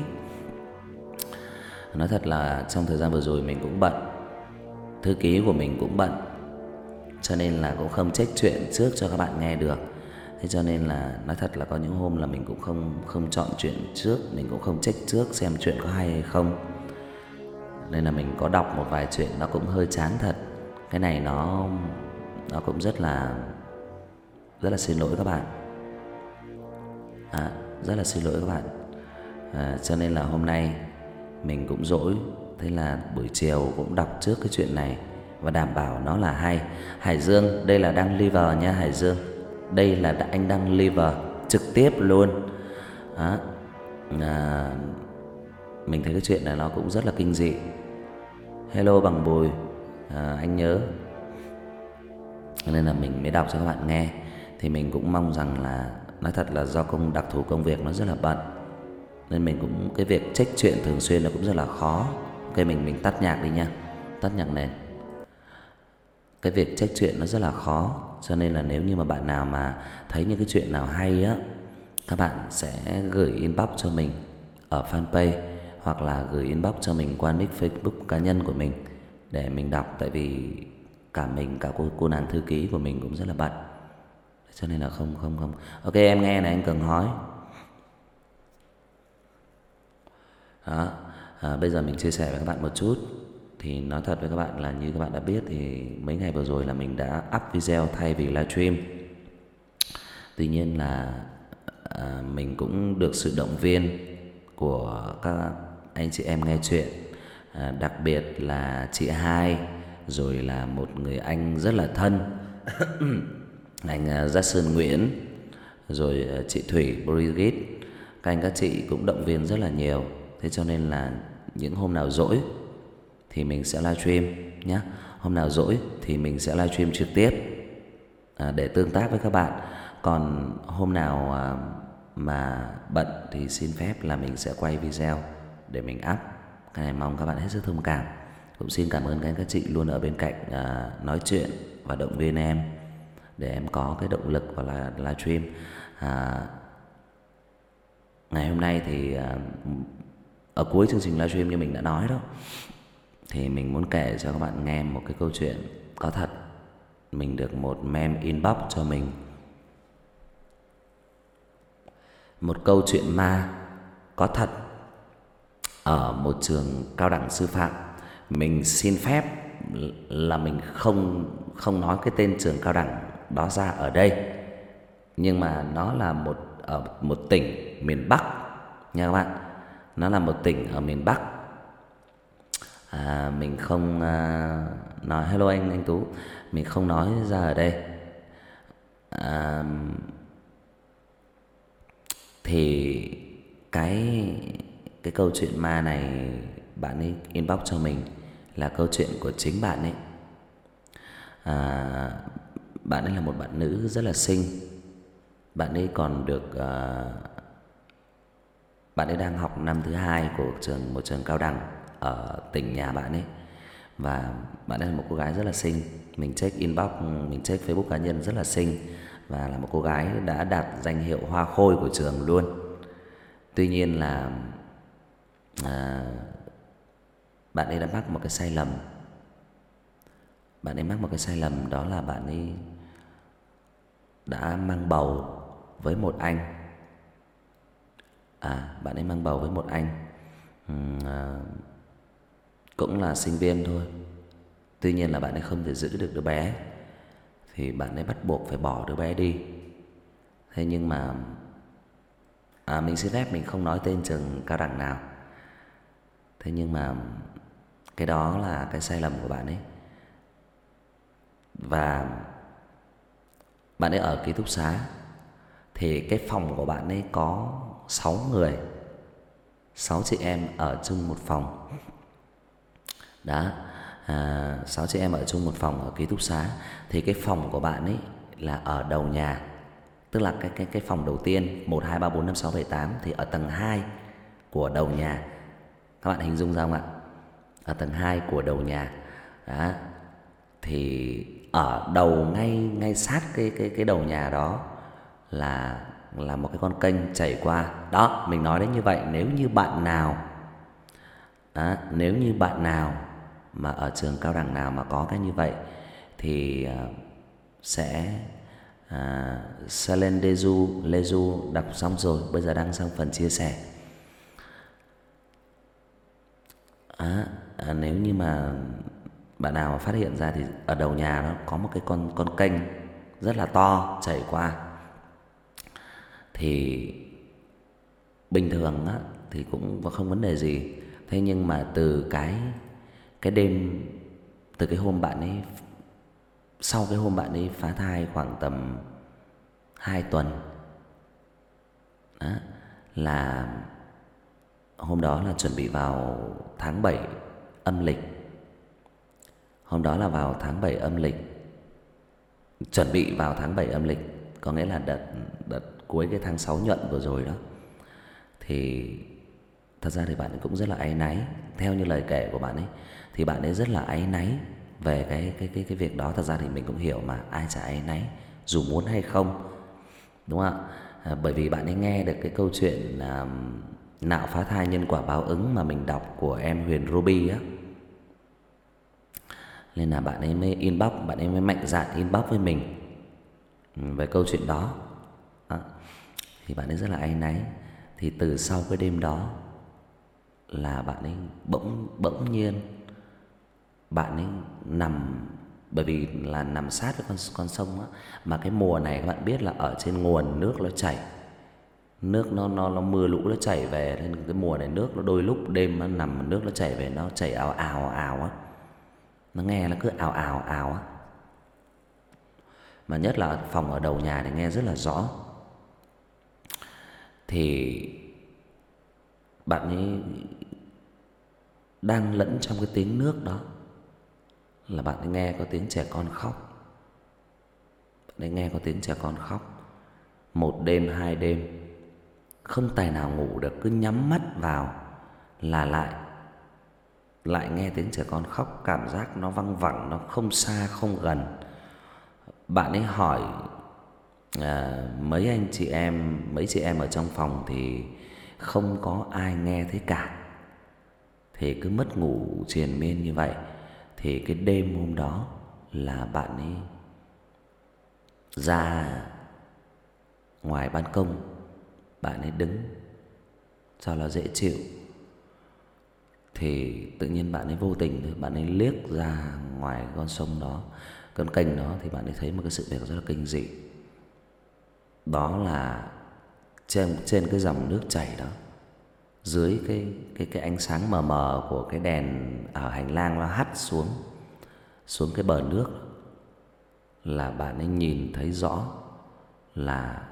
S1: nói thật là trong thời gian vừa rồi mình cũng bận. Thư ký của mình cũng bận. Cho nên là cũng không trách chuyện trước cho các bạn nghe được. Thế cho nên là nói thật là có những hôm là mình cũng không không chọn chuyện trước mình cũng không trách trước xem chuyện có hay hay không. Nên là mình có đọc một vài chuyện nó cũng hơi chán thật. Cái này nó nó cũng rất là rất là xin lỗi các bạn. À, rất là xin lỗi các bạn. À, cho nên là hôm nay mình cũng dỗi. Thế là buổi chiều cũng đọc trước cái chuyện này và đảm bảo nó là hay. Hải Dương đây là đăng liver nha Hải Dương. Đây là anh đăng liver trực tiếp luôn. Đó. À, mình thấy cái chuyện này nó cũng rất là kinh dị. Hello bằng bùi. À, anh nhớ. Nên là mình mới đọc cho các bạn nghe. Thì mình cũng mong rằng là nói thật là do công đặc thù công việc nó rất là bận nên mình cũng, cái việc trách chuyện thường xuyên là cũng rất là khó. Ok, mình mình tắt nhạc đi nha tắt nhạc nền. Cái việc trách chuyện nó rất là khó. Cho nên là nếu như mà bạn nào mà thấy những cái chuyện nào hay á, các bạn sẽ gửi inbox cho mình ở fanpage hoặc là gửi inbox cho mình qua nick Facebook cá nhân của mình để mình đọc. Tại vì cả mình, cả cô cô nàng thư ký của mình cũng rất là bận. Cho nên là không không không. Ok, em nghe này, anh cần hỏi đó. À, bây giờ mình chia sẻ với các bạn một chút. Thì nói thật với các bạn là như các bạn đã biết thì mấy ngày vừa rồi là mình đã up video thay vì livestream. Tuy nhiên là à, mình cũng được sự động viên của các anh chị em nghe chuyện. À, đặc biệt là chị hai rồi là một người anh rất là thân. Anh à, Jackson Nguyễn rồi à, chị Thủy Brigitte. Các anh các chị cũng động viên rất là nhiều thế cho nên là những hôm nào rỗi thì mình sẽ livestream nhé hôm nào rỗi thì mình sẽ livestream trực tiếp à, để tương tác với các bạn. Còn hôm nào à, mà bận thì xin phép là mình sẽ quay video để mình up. Cái này mong các bạn hết sức thông cảm. Cũng xin cảm ơn các anh các chị luôn ở bên cạnh à, nói chuyện và động viên em để em có cái động lực và là livestream. À, ngày hôm nay thì à, ở cuối chương trình livestream như mình đã nói đó, thì mình muốn kể cho các bạn nghe một cái câu chuyện có thật. Mình được một mem inbox cho mình. Một câu chuyện ma có thật. Ở một trường cao đẳng sư phạm, mình xin phép là mình không không nói cái tên trường cao đẳng đó ra ở đây. Nhưng mà nó là một, ở một tỉnh miền Bắc nha các bạn nó là một tỉnh ở miền Bắc. À, mình không à, nói hello anh anh Tú. Mình không nói ra ở đây. À, thì cái cái câu chuyện ma này bạn ấy inbox cho mình là câu chuyện của chính bạn ấy. À, bạn ấy là một bạn nữ rất là xinh. Bạn ấy còn được uh, bạn ấy đang học năm thứ hai của trường một trường cao đẳng ở tỉnh nhà bạn ấy. Và bạn ấy là một cô gái rất là xinh. Mình check inbox mình check facebook cá nhân rất là xinh. Và là một cô gái đã đạt danh hiệu hoa khôi của trường luôn. Tuy nhiên là à, bạn ấy đã mắc một cái sai lầm. Bạn ấy mắc một cái sai lầm đó là bạn ấy đã mang bầu với một anh à bạn ấy mang bầu với một anh. À, cũng là sinh viên thôi. Tuy nhiên là bạn ấy không thể giữ được đứa bé. Thì bạn ấy bắt buộc phải bỏ đứa bé đi. Thế nhưng mà à, mình xin phép mình không nói tên trường cao đẳng nào. Thế nhưng mà cái đó là cái sai lầm của bạn ấy. Và bạn ấy ở ký túc xá. Thì cái phòng của bạn ấy có 6 người 6 chị em ở chung một phòng đó à, 6 chị em ở chung một phòng ở ký túc xá thì cái phòng của bạn ấy là ở đầu nhà tức là cái cái cái phòng đầu tiên 1 2 3 4 5 6 7 8 thì ở tầng 2 của đầu nhà. Các bạn hình dung ra không ạ? Ở tầng 2 của đầu nhà. Đó. Thì ở đầu ngay ngay sát cái cái cái đầu nhà đó là là một cái con kênh chảy qua. Đó, mình nói đến như vậy nếu như bạn nào à, nếu như bạn nào mà ở trường cao đẳng nào mà có cái như vậy thì uh, sẽ à, Salen Deju Leju đọc xong rồi bây giờ đang sang phần chia sẻ à, à, nếu như mà bạn nào phát hiện ra thì ở đầu nhà nó có một cái con con kênh rất là to chảy qua thì bình thường á thì cũng không vấn đề gì thế nhưng mà từ cái cái đêm từ cái hôm bạn ấy sau cái hôm bạn ấy phá thai khoảng tầm 2 tuần đó, là hôm đó là chuẩn bị vào tháng 7 âm lịch. Hôm đó là vào tháng 7 âm lịch. Chuẩn bị vào tháng 7 âm lịch, có nghĩa là đợt đợt cuối cái tháng 6 nhuận vừa rồi đó. Thì thật ra thì bạn ấy cũng rất là áy náy, theo như lời kể của bạn ấy thì bạn ấy rất là áy náy về cái cái cái cái việc đó. Thật ra thì mình cũng hiểu mà ai chả áy náy dù muốn hay không đúng không ạ? À, bởi vì bạn ấy nghe được cái câu chuyện là nạo phá thai nhân quả báo ứng mà mình đọc của em Huyền Ruby á. Nên là bạn ấy mới inbox bạn ấy mới mạnh dạn inbox với mình ừ, về câu chuyện đó thì bạn ấy rất là áy náy. Thì từ sau cái đêm đó là bạn ấy bỗng bỗng nhiên bạn ấy nằm, bởi vì là nằm sát với con con sông á, mà cái mùa này các bạn biết là ở trên nguồn nước nó chảy. Nước nó nó nó mưa lũ nó chảy về, nên cái mùa này nước nó đôi lúc đêm nó nằm nước nó chảy về, nó chảy ào ào ào á. Nó nghe nó cứ ào ào ào á. Mà nhất là phòng ở đầu nhà thì nghe rất là rõ thì bạn ấy đang lẫn trong cái tiếng nước đó. Là bạn ấy nghe có tiếng trẻ con khóc. Bạn ấy nghe có tiếng trẻ con khóc. Một đêm, hai đêm, không tài nào ngủ được, cứ nhắm mắt vào là lại lại nghe tiếng trẻ con khóc. Cảm giác nó văng vẳng, nó không xa, không gần. Bạn ấy hỏi à, mấy anh chị em mấy chị em ở trong phòng thì không có ai nghe thấy cả. Thì cứ mất ngủ triền miên như vậy thì cái đêm hôm đó là bạn ấy ra ngoài ban công bạn ấy đứng cho nó dễ chịu. Thì tự nhiên bạn ấy vô tình thôi bạn ấy liếc ra ngoài con sông đó con kênh đó thì bạn ấy thấy một cái sự việc rất là kinh dị đó là trên trên cái dòng nước chảy đó. Dưới cái cái cái ánh sáng mờ mờ của cái đèn ở hành lang nó hắt xuống xuống cái bờ nước. Là bạn ấy nhìn thấy rõ là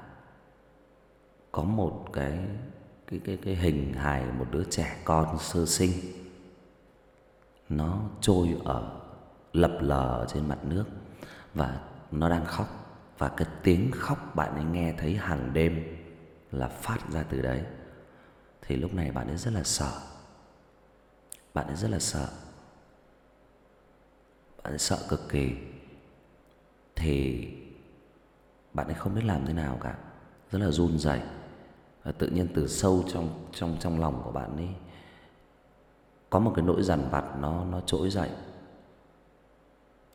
S1: có một cái cái cái cái hình hài một đứa trẻ con sơ sinh. Nó trôi ở, lập lờ trên mặt nước và nó đang khóc và cái tiếng khóc bạn ấy nghe thấy hàng đêm là phát ra từ đấy. Thì lúc này bạn ấy rất là sợ. Bạn ấy rất là sợ. Bạn ấy sợ cực kỳ. Thì bạn ấy không biết làm thế nào cả. Rất là run rẩy. Và tự nhiên từ sâu trong trong trong lòng của bạn ấy có một cái nỗi dằn vặt nó nó trỗi dậy.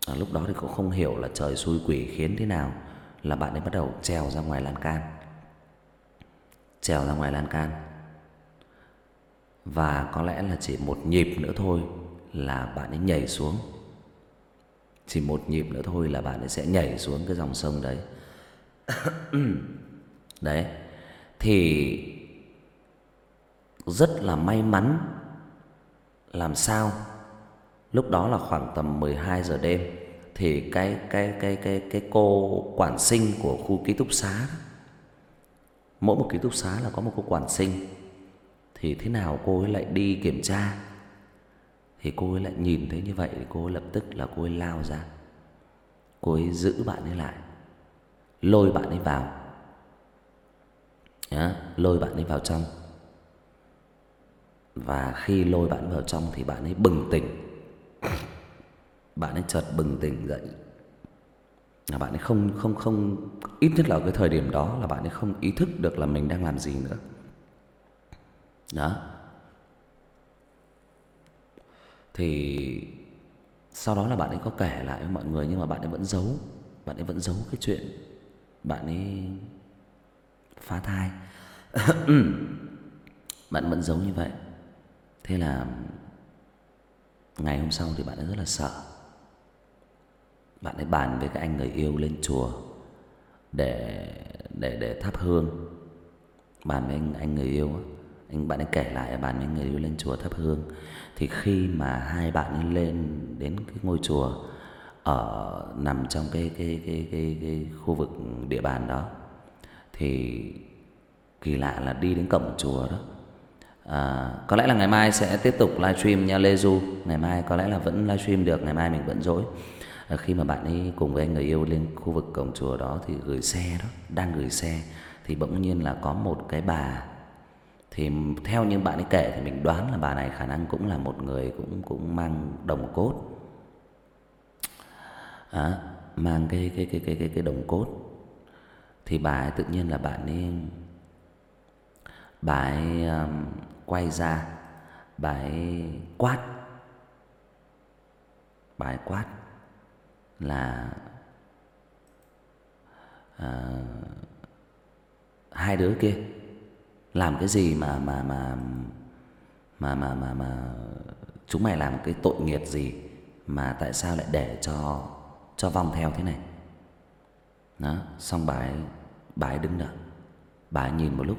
S1: À, lúc đó thì cũng không hiểu là trời xui quỷ khiến thế nào là bạn ấy bắt đầu trèo ra ngoài lan can. Trèo ra ngoài lan can. Và có lẽ là chỉ một nhịp nữa thôi là bạn ấy nhảy xuống. Chỉ một nhịp nữa thôi là bạn ấy sẽ nhảy xuống cái dòng sông đấy. Đấy. Thì rất là may mắn làm sao. Lúc đó là khoảng tầm 12 giờ đêm thì cái cái cái cái cái cô quản sinh của khu ký túc xá mỗi một ký túc xá là có một cô quản sinh thì thế nào cô ấy lại đi kiểm tra? Thì cô ấy lại nhìn thấy như vậy thì cô ấy lập tức là cô ấy lao ra cô ấy giữ bạn ấy lại lôi bạn ấy vào. Nhá, lôi bạn ấy vào trong. Và khi lôi bạn vào trong thì bạn ấy bừng tỉnh bạn ấy chợt bừng tỉnh dậy. Là bạn ấy không không không, ít nhất là ở cái thời điểm đó là bạn ấy không ý thức được là mình đang làm gì nữa. Đó. Thì sau đó là bạn ấy có kể lại với mọi người nhưng mà bạn ấy vẫn giấu, bạn ấy vẫn giấu cái chuyện bạn ấy phá thai. Bạn vẫn giấu như vậy. Thế là ngày hôm sau thì bạn ấy rất là sợ bạn ấy bàn với cái anh người yêu lên chùa để để để thắp hương. Bàn với anh, anh người yêu anh bạn ấy kể lại bàn với người yêu lên chùa thắp hương. Thì khi mà hai bạn ấy lên đến cái ngôi chùa ở nằm trong cái cái cái cái, cái khu vực địa bàn đó thì kỳ lạ là đi đến cổng chùa đó. À, có lẽ là ngày mai sẽ tiếp tục livestream nha Lê Du. Ngày mai có lẽ là vẫn livestream được ngày mai mình vẫn dối À, khi mà bạn ấy cùng với anh người yêu lên khu vực cổng chùa đó thì gửi xe đó đang gửi xe thì bỗng nhiên là có một cái bà. Thì theo như bạn ấy kể thì mình đoán là bà này khả năng cũng là một người cũng cũng mang đồng cốt. À, mang cái cái cái cái cái cái đồng cốt. Thì bà ấy tự nhiên là bạn ấy bà ấy um, quay ra bà ấy quát. Bà ấy quát là à, hai đứa kia làm cái gì mà mà mà mà mà mà mà chúng mày làm cái tội nghiệp gì mà tại sao lại để cho cho vong theo thế này? Đó xong bà ấy bà ấy đứng đợi. Bà ấy nhìn một lúc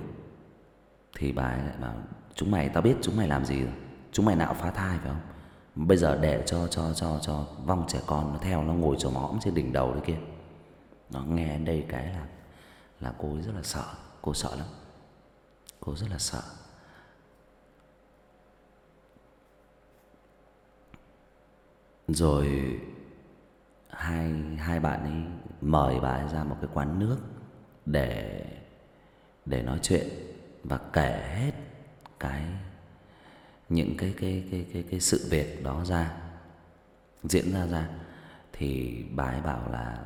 S1: thì bà ấy lại bảo chúng mày tao biết chúng mày làm gì rồi. Chúng mày nạo phá thai phải không? Bây giờ để cho cho cho cho vong trẻ con nó theo, nó ngồi chồm mõm trên đỉnh đầu đấy kia. Nó nghe đến đây cái là là cô ấy rất là sợ, cô sợ lắm. Cô rất là sợ. Rồi hai hai bạn ấy mời bà ấy ra một cái quán nước để để nói chuyện và kể hết cái những cái cái cái cái cái sự việc đó ra, diễn ra ra, thì bà ấy bảo là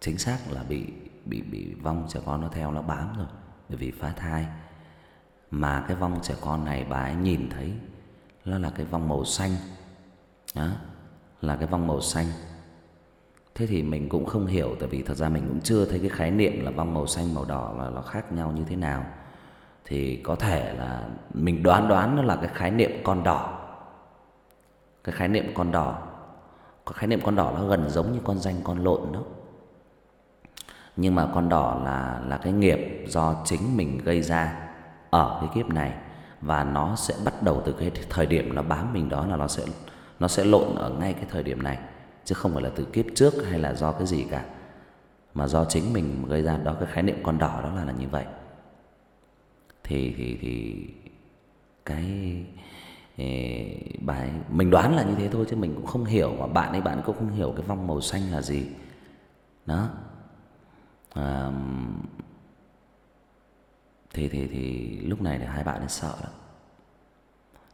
S1: chính xác là bị bị bị vong trẻ con nó theo nó bám rồi, bởi vì phá thai. Mà cái vong trẻ con này bà ấy nhìn thấy, nó là cái vong màu xanh. Đó, là cái vong màu xanh. Thế thì mình cũng không hiểu, tại vì thật ra mình cũng chưa thấy cái khái niệm là vong màu xanh, màu đỏ là nó khác nhau như thế nào thì có thể là mình đoán đoán nó là cái khái niệm con đỏ. Cái khái niệm con đỏ cái khái niệm con đỏ nó gần giống như con danh con lộn đó. Nhưng mà con đỏ là là cái nghiệp do chính mình gây ra ở cái kiếp này và nó sẽ bắt đầu từ cái thời điểm nó bám mình đó là nó sẽ nó sẽ lộn ở ngay cái thời điểm này, chứ không phải là từ kiếp trước hay là do cái gì cả. Mà do chính mình gây ra đó, cái khái niệm con đỏ đó là là như vậy thì thì thì cái ờ, bài mình đoán là như thế thôi chứ mình cũng không hiểu mà bạn ấy bạn ấy cũng không hiểu cái vong màu xanh là gì. Đó. À, thì thì thì lúc này thì hai bạn ấy sợ lắm.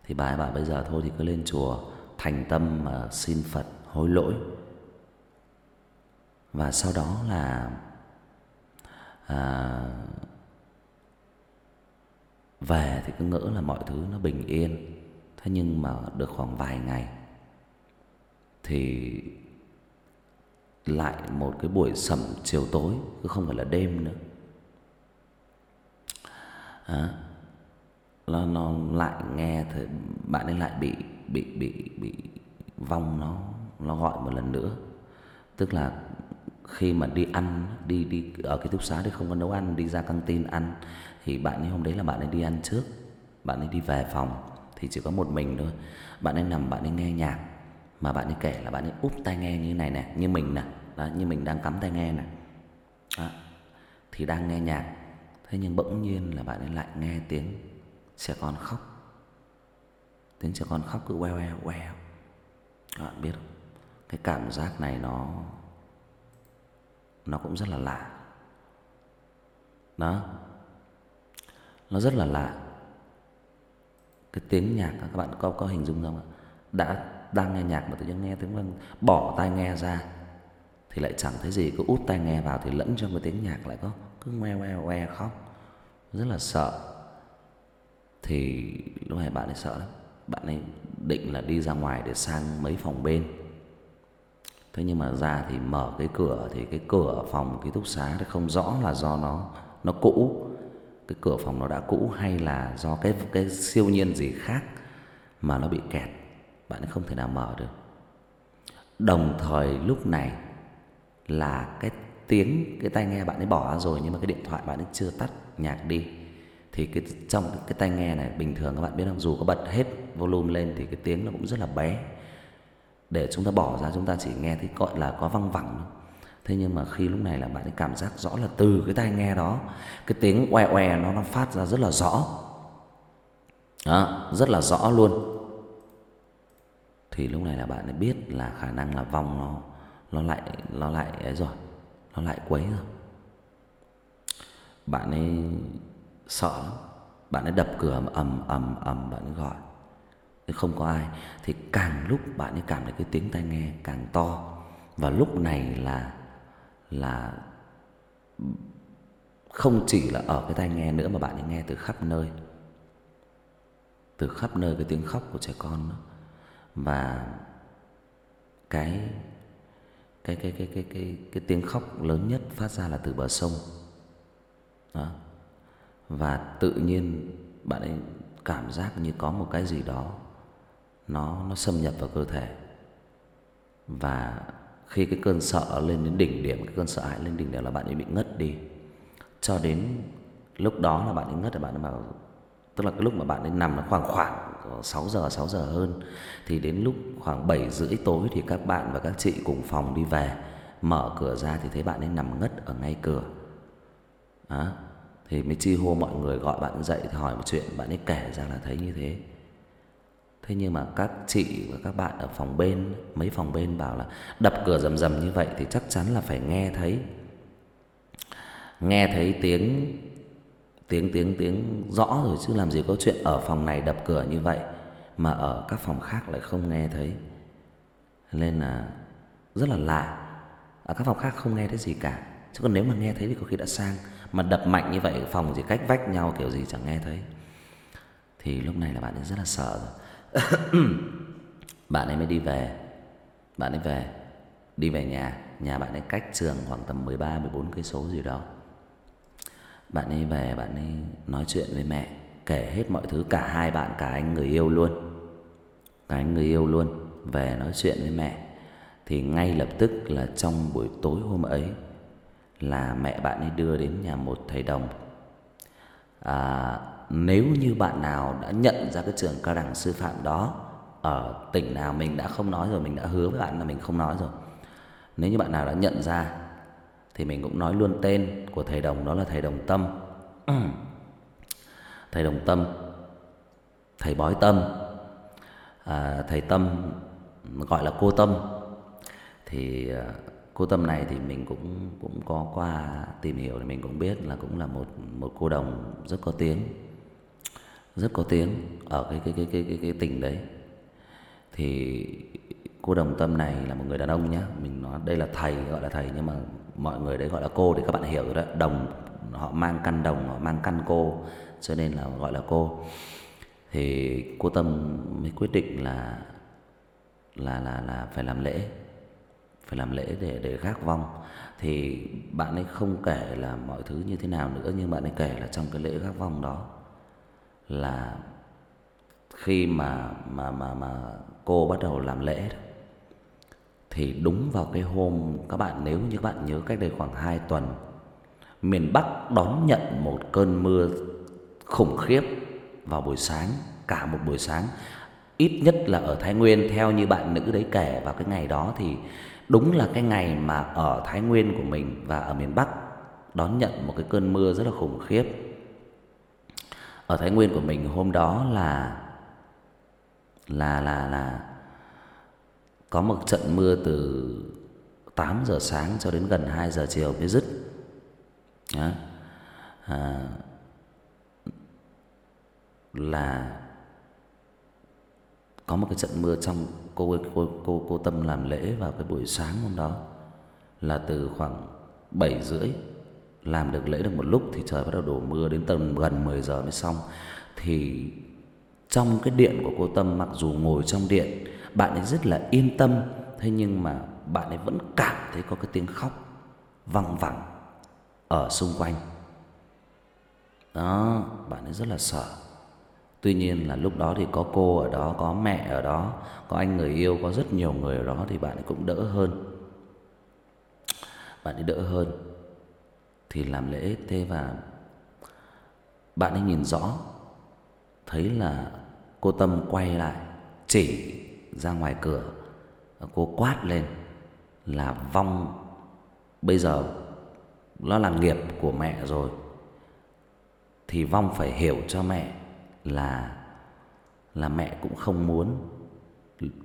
S1: Thì bà ấy bảo bây giờ thôi thì cứ lên chùa thành tâm mà xin Phật hối lỗi. Và sau đó là à, về thì cứ ngỡ là mọi thứ nó bình yên. Thế nhưng mà được khoảng vài ngày thì lại một cái buổi sẩm chiều tối cứ không phải là đêm nữa. À, nó, nó lại nghe thì bạn ấy lại bị bị bị bị vong nó nó gọi một lần nữa. Tức là khi mà đi ăn đi đi ở cái túc xá thì không có nấu ăn đi ra căng tin ăn thì bạn ấy hôm đấy là bạn ấy đi ăn trước bạn ấy đi về phòng thì chỉ có một mình thôi. Bạn ấy nằm bạn ấy nghe nhạc mà bạn ấy kể là bạn ấy úp tai nghe như này nè như mình nè đó, như mình đang cắm tai nghe nè. Đó, thì đang nghe nhạc thế nhưng bỗng nhiên là bạn ấy lại nghe tiếng trẻ con khóc. Tiếng trẻ con khóc cứ queo queo queo bạn biết không? Cái cảm giác này nó nó cũng rất là lạ. Đó nó rất là lạ. Cái tiếng nhạc các bạn có có hình dung không ạ? Đã đang nghe nhạc mà tự nhiên nghe tiếng vang bỏ tai nghe ra thì lại chẳng thấy gì, cứ út tai nghe vào thì lẫn trong cái tiếng nhạc lại có, cứ ngoe ngoe ngoe khóc. Rất là sợ. Thì lúc này bạn ấy sợ lắm. Bạn ấy định là đi ra ngoài để sang mấy phòng bên. Thế nhưng mà ra thì mở cái cửa thì cái cửa phòng ký túc xá thì không rõ là do nó nó cũ cái cửa phòng nó đã cũ hay là do cái cái siêu nhiên gì khác mà nó bị kẹt bạn ấy không thể nào mở được. Đồng thời lúc này là cái tiếng cái tai nghe bạn ấy bỏ ra rồi nhưng mà cái điện thoại bạn ấy chưa tắt nhạc đi thì cái trong cái, cái tai nghe này bình thường các bạn biết không? Dù có bật hết volume lên thì cái tiếng nó cũng rất là bé. Để chúng ta bỏ ra chúng ta chỉ nghe thấy gọi là có văng vẳng thế nhưng mà khi lúc này là bạn ấy cảm giác rõ là từ cái tai nghe đó cái tiếng oe oe nó nó phát ra rất là rõ. Đó, rất là rõ luôn. Thì lúc này là bạn ấy biết là khả năng là vong nó nó lại nó lại ấy rồi nó lại quấy rồi. Bạn ấy sợ lắm. Bạn ấy đập cửa ầm ầm ầm bạn ấy gọi. Nhưng không có ai. Thì càng lúc bạn ấy cảm thấy cái tiếng tai nghe càng to. Và lúc này là là không chỉ là ở cái tai nghe nữa mà bạn ấy nghe từ khắp nơi. Từ khắp nơi cái tiếng khóc của trẻ con đó. và cái cái cái cái cái cái cái tiếng khóc lớn nhất phát ra là từ bờ sông. Đó. Và tự nhiên bạn ấy cảm giác như có một cái gì đó, nó nó xâm nhập vào cơ thể. Và khi cái cơn sợ lên đến đỉnh điểm, cái cơn sợ hãi lên đỉnh điểm là bạn ấy bị ngất đi. Cho đến lúc đó là bạn ấy ngất, là bạn ấy bảo, tức là cái lúc mà bạn ấy nằm nó khoảng khoảng 6 giờ 6 giờ hơn, thì đến lúc khoảng 7 rưỡi tối thì các bạn và các chị cùng phòng đi về. Mở cửa ra thì thấy bạn ấy nằm ngất ở ngay cửa. Đó. Thì mới chi hô mọi người gọi bạn dậy thì hỏi một chuyện, bạn ấy kể ra là thấy như thế thế nhưng mà các chị và các bạn ở phòng bên, mấy phòng bên bảo là đập cửa rầm rầm như vậy thì chắc chắn là phải nghe thấy. Nghe thấy tiếng tiếng tiếng tiếng rõ rồi chứ làm gì có chuyện ở phòng này đập cửa như vậy mà ở các phòng khác lại không nghe thấy. Nên là rất là lạ. Ở các phòng khác không nghe thấy gì cả. Chứ còn nếu mà nghe thấy thì có khi đã sang. Mà đập mạnh như vậy, phòng chỉ cách vách nhau kiểu gì chẳng nghe thấy. Thì lúc này là bạn ấy rất là sợ rồi. bạn ấy mới đi về. Bạn ấy về. Đi về nhà. Nhà bạn ấy cách trường khoảng tầm 13 14 cây số gì đó. Bạn ấy về bạn ấy nói chuyện với mẹ. Kể hết mọi thứ cả hai bạn cả anh người yêu luôn. Cả anh người yêu luôn. Về nói chuyện với mẹ. Thì ngay lập tức là trong buổi tối hôm ấy là mẹ bạn ấy đưa đến nhà một thầy đồng. À, nếu như bạn nào đã nhận ra cái trường cao đẳng sư phạm đó ở tỉnh nào mình đã không nói rồi, mình đã hứa với bạn là mình không nói rồi. Nếu như bạn nào đã nhận ra thì mình cũng nói luôn tên của thầy đồng đó là thầy Đồng Tâm. thầy Đồng Tâm, thầy Bói Tâm, à, thầy Tâm gọi là cô Tâm. Thì à, cô Tâm này thì mình cũng cũng có qua tìm hiểu thì mình cũng biết là cũng là một một cô đồng rất có tiếng. Rất có tiếng ở cái cái cái cái cái, cái tỉnh đấy. Thì cô đồng tâm này là một người đàn ông nhé mình nói đây là thầy gọi là thầy nhưng mà mọi người đấy gọi là cô để các bạn hiểu rồi đó. Đồng họ mang căn đồng họ mang căn cô cho nên là gọi là cô. Thì cô tâm mới quyết định là là là là phải làm lễ phải làm lễ để để gác vong. Thì bạn ấy không kể là mọi thứ như thế nào nữa nhưng bạn ấy kể là trong cái lễ gác vong đó là khi mà mà mà mà cô bắt đầu làm lễ đó, thì đúng vào cái hôm các bạn nếu như các bạn nhớ cách đây khoảng 2 tuần miền Bắc đón nhận một cơn mưa khủng khiếp vào buổi sáng, cả một buổi sáng. Ít nhất là ở Thái Nguyên theo như bạn nữ đấy kể vào cái ngày đó thì đúng là cái ngày mà ở Thái Nguyên của mình và ở miền Bắc đón nhận một cái cơn mưa rất là khủng khiếp. Ở Thái Nguyên của mình hôm đó là là là là có một trận mưa từ 8 giờ sáng cho đến gần 2 giờ chiều mới dứt. Đó. À, là có một cái trận mưa trong cô cô cô cô Tâm làm lễ vào cái buổi sáng hôm đó là từ khoảng 7 rưỡi làm được lễ được một lúc thì trời bắt đầu đổ mưa đến tầm gần 10 giờ mới xong. Thì trong cái điện của cô Tâm, mặc dù ngồi trong điện, bạn ấy rất là yên tâm, thế nhưng mà bạn ấy vẫn cảm thấy có cái tiếng khóc văng vẳng ở xung quanh. Đó, bạn ấy rất là sợ. Tuy nhiên là lúc đó thì có cô ở đó, có mẹ ở đó, có anh người yêu, có rất nhiều người ở đó thì bạn ấy cũng đỡ hơn. Bạn ấy đỡ hơn thì làm lễ thế và bạn ấy nhìn rõ, thấy là cô tâm quay lại, chỉ ra ngoài cửa, cô quát lên là vong, bây giờ nó là nghiệp của mẹ rồi, thì vong phải hiểu cho mẹ là là mẹ cũng không muốn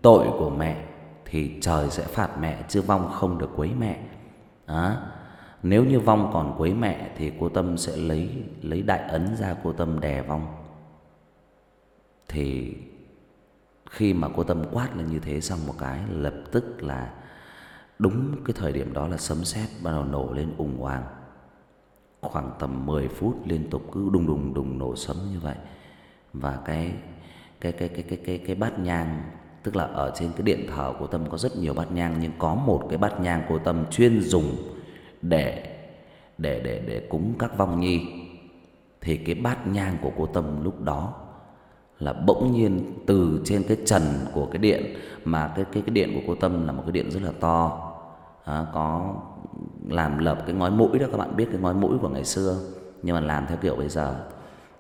S1: tội của mẹ thì trời sẽ phạt mẹ, chứ vong không được quấy mẹ. Đó nếu như vong còn quấy mẹ thì cô tâm sẽ lấy lấy đại ấn ra cô tâm đè vong. Thì khi mà cô tâm quát lên như thế xong một cái, lập tức là đúng cái thời điểm đó là sấm sét bắt đầu nổ lên ùng hoàng khoảng tầm 10 phút liên tục cứ đùng đùng đùng nổ sấm như vậy. Và cái cái cái cái cái cái cái bát nhang, tức là ở trên cái điện thờ của tâm có rất nhiều bát nhang, nhưng có một cái bát nhang của tâm chuyên dùng để để để để cúng các vong nhi. Thì cái bát nhang của cô tâm lúc đó là bỗng nhiên từ trên cái trần của cái điện mà cái cái cái điện của cô Tâm là một cái điện rất là to. À, có làm lợp cái ngói mũi đó các bạn biết cái ngói mũi của ngày xưa nhưng mà làm theo kiểu bây giờ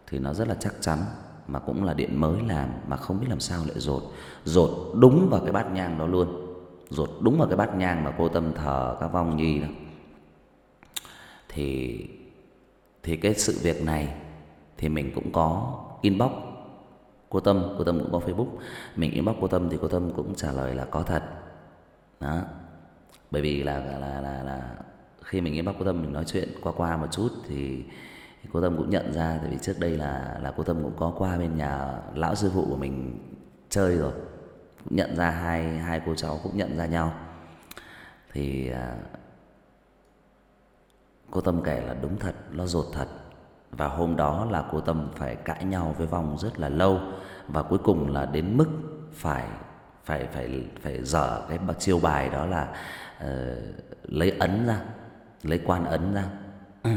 S1: thì nó rất là chắc chắn mà cũng là điện mới làm mà không biết làm sao lại rột. Rột đúng vào cái bát nhang đó luôn. Rột đúng vào cái bát nhang mà cô tâm thờ các vong nhi đó thì thì cái sự việc này thì mình cũng có inbox cô Tâm, cô Tâm cũng có Facebook. Mình inbox cô Tâm thì cô Tâm cũng trả lời là có thật. Đó. Bởi vì là là là là khi mình inbox cô Tâm mình nói chuyện qua qua một chút thì cô Tâm cũng nhận ra tại vì trước đây là là cô Tâm cũng có qua bên nhà lão sư phụ của mình chơi rồi. Cũng nhận ra hai hai cô cháu cũng nhận ra nhau. Thì à, cô Tâm kể là đúng thật, nó rột thật và hôm đó là cô Tâm phải cãi nhau với vong rất là lâu và cuối cùng là đến mức phải phải phải phải dở cái chiêu bài đó là uh, lấy ấn ra, lấy quan ấn ra.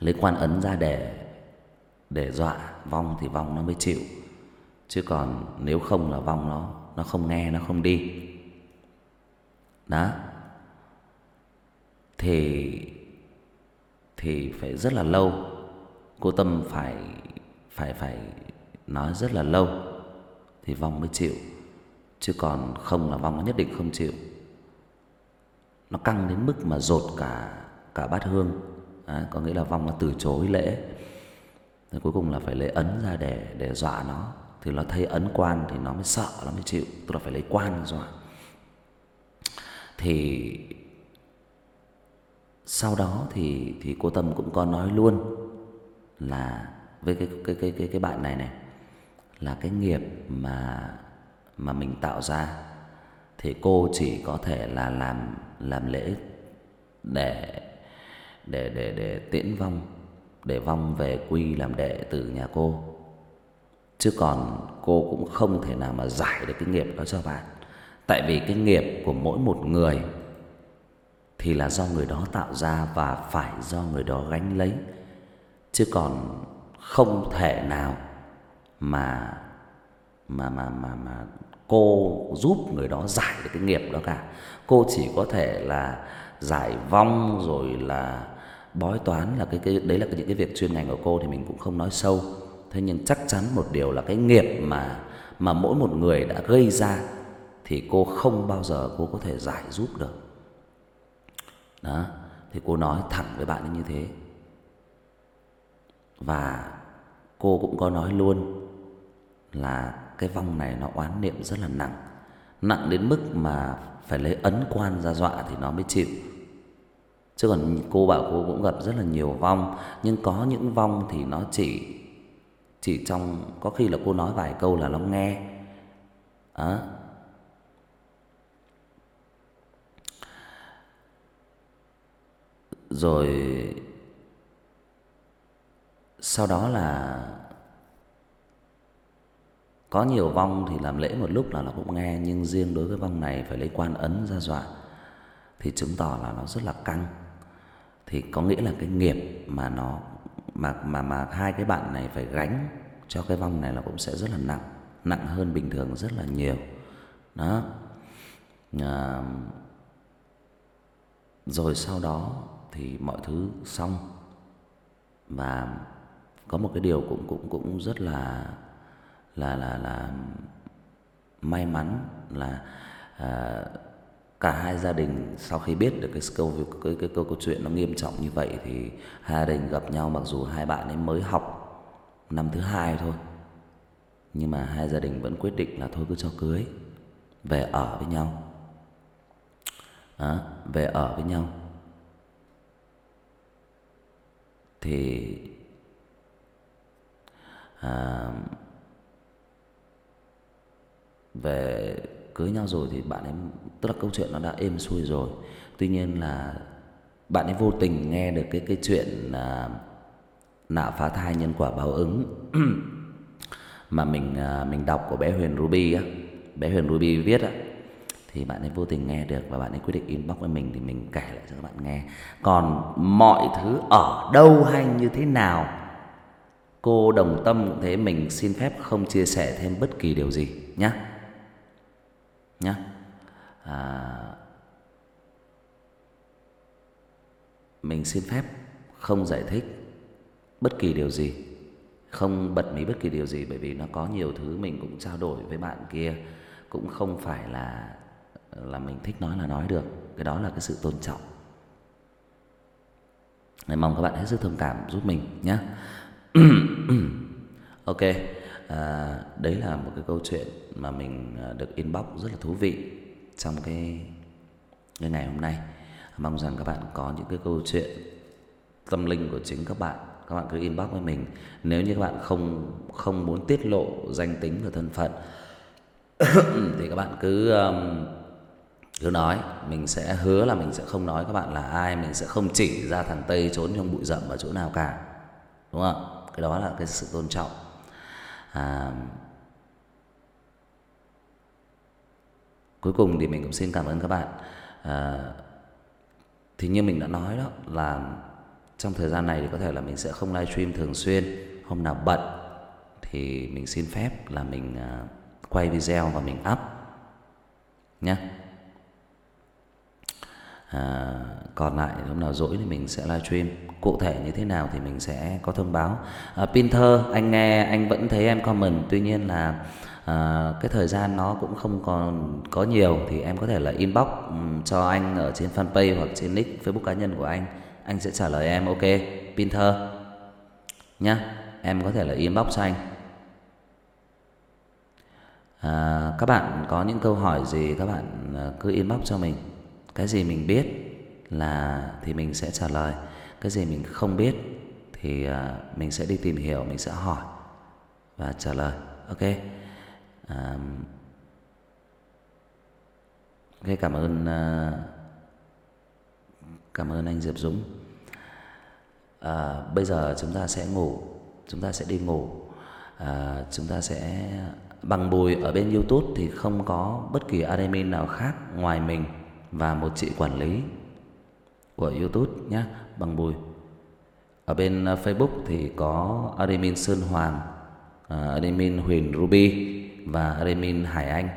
S1: lấy quan ấn ra để để dọa vong thì vong nó mới chịu. chứ còn nếu không là vong nó nó không nghe nó không đi đó thì thì phải rất là lâu. Cô tâm phải phải phải nói rất là lâu thì vong mới chịu chứ còn không là vong nó nhất định không chịu. Nó căng đến mức mà rột cả cả bát hương. À, có nghĩa là vong nó từ chối lễ. Rồi cuối cùng là phải lấy ấn ra để để dọa nó. Thì nó thấy ấn quan thì nó mới sợ nó mới chịu. Tức là phải lấy quan dọa. Thì sau đó thì thì cô tâm cũng có nói luôn là, với cái cái cái cái cái bạn này này, là cái nghiệp mà mà mình tạo ra thì cô chỉ có thể là làm làm lễ để để để để tiễn vong, để vong về quy làm đệ tử nhà cô. Chứ còn cô cũng không thể nào mà giải được cái nghiệp đó cho bạn. Tại vì cái nghiệp của mỗi một người thì là do người đó tạo ra và phải do người đó gánh lấy chứ còn không thể nào mà mà mà mà mà cô giúp người đó giải được cái nghiệp đó cả. Cô chỉ có thể là giải vong rồi là bói toán là cái cái, đấy là những cái việc chuyên ngành của cô thì mình cũng không nói sâu. Thế nhưng chắc chắn một điều là cái nghiệp mà mà mỗi một người đã gây ra thì cô không bao giờ cô có thể giải giúp được. Đó, thì cô nói thẳng với bạn như thế. Và cô cũng có nói luôn là cái vong này nó oán niệm rất là nặng. Nặng đến mức mà phải lấy ấn quan ra dọa thì nó mới chịu. Chứ còn cô bảo cô cũng gặp rất là nhiều vong, nhưng có những vong thì nó chỉ chỉ trong có khi là cô nói vài câu là nó nghe. Đó. Rồi sau đó là có nhiều vong thì làm lễ một lúc là nó cũng nghe nhưng riêng đối với vong này phải lấy quan ấn ra dọa thì chứng tỏ là nó rất là căng. Thì có nghĩa là cái nghiệp mà nó mà mà mà hai cái bạn này phải gánh cho cái vong này là cũng sẽ rất là nặng, nặng hơn bình thường rất là nhiều. Đó. À, rồi sau đó thì mọi thứ xong. Và có một cái điều cũng cũng cũng rất là là là là may mắn là à, cả hai gia đình sau khi biết được cái câu cái cái, cái câu câu chuyện nó nghiêm trọng như vậy thì hai gia đình gặp nhau mặc dù hai bạn ấy mới học năm thứ hai thôi. Nhưng mà hai gia đình vẫn quyết định là thôi cứ cho cưới về ở với nhau. À về ở với nhau. Thì à, về cưới nhau rồi thì bạn ấy tức là câu chuyện nó đã êm xuôi rồi. Tuy nhiên là bạn ấy vô tình nghe được cái cái chuyện à, nạo phá thai nhân quả báo ứng mà mình à, mình đọc của bé Huyền Ruby á. Bé Huyền Ruby viết á thì bạn ấy vô tình nghe được và bạn ấy quyết định inbox với mình thì mình kể lại cho các bạn nghe. Còn mọi thứ ở đâu hay như thế nào cô đồng tâm cũng thế mình xin phép không chia sẻ thêm bất kỳ điều gì nhé nhé à, mình xin phép không giải thích bất kỳ điều gì không bật mí bất kỳ điều gì bởi vì nó có nhiều thứ mình cũng trao đổi với bạn kia cũng không phải là là mình thích nói là nói được. Cái đó là cái sự tôn trọng. Nên mong các bạn hết sức thông cảm giúp mình nhé. Ok à, đấy là một cái câu chuyện mà mình à, được inbox rất là thú vị trong cái cái ngày hôm nay. Mong rằng các bạn có những cái câu chuyện tâm linh của chính các bạn. Các bạn cứ inbox với mình. Nếu như các bạn không không muốn tiết lộ danh tính và thân phận thì các bạn cứ um, cứ nói mình sẽ hứa là mình sẽ không nói các bạn là ai mình sẽ không chỉ ra thằng tây trốn trong bụi rậm ở chỗ nào cả. Đúng không? Cái đó là cái sự tôn trọng. À, cuối cùng thì mình cũng xin cảm ơn các bạn. À, thì như mình đã nói đó là trong thời gian này thì có thể là mình sẽ không livestream thường xuyên. Hôm nào bận thì mình xin phép là mình uh, quay video và mình up nhé à, còn lại lúc nào rỗi thì mình sẽ livestream. Cụ thể như thế nào thì mình sẽ có thông báo. À, Pinter anh nghe anh vẫn thấy em comment. Tuy nhiên là à, cái thời gian nó cũng không còn có nhiều thì em có thể là inbox um, cho anh ở trên fanpage hoặc trên nick facebook cá nhân của anh. Anh sẽ trả lời em ok Pinter nhá. Em có thể là inbox cho anh. À, các bạn có những câu hỏi gì các bạn à, cứ inbox cho mình cái gì mình biết là thì mình sẽ trả lời. Cái gì mình không biết thì à, mình sẽ đi tìm hiểu mình sẽ hỏi và trả lời. Ok? Um, ok cảm ơn uh, cảm ơn anh diệp dũng. À, bây giờ chúng ta sẽ ngủ chúng ta sẽ đi ngủ. À, chúng ta sẽ bằng bùi ở bên youtube thì không có bất kỳ admin nào khác ngoài mình và một chị quản lý của YouTube nhé, bằng Bùi. Ở bên ờ, Facebook thì có admin Sơn Hoàng, ờ, admin Huỳnh Ruby và admin Hải Anh.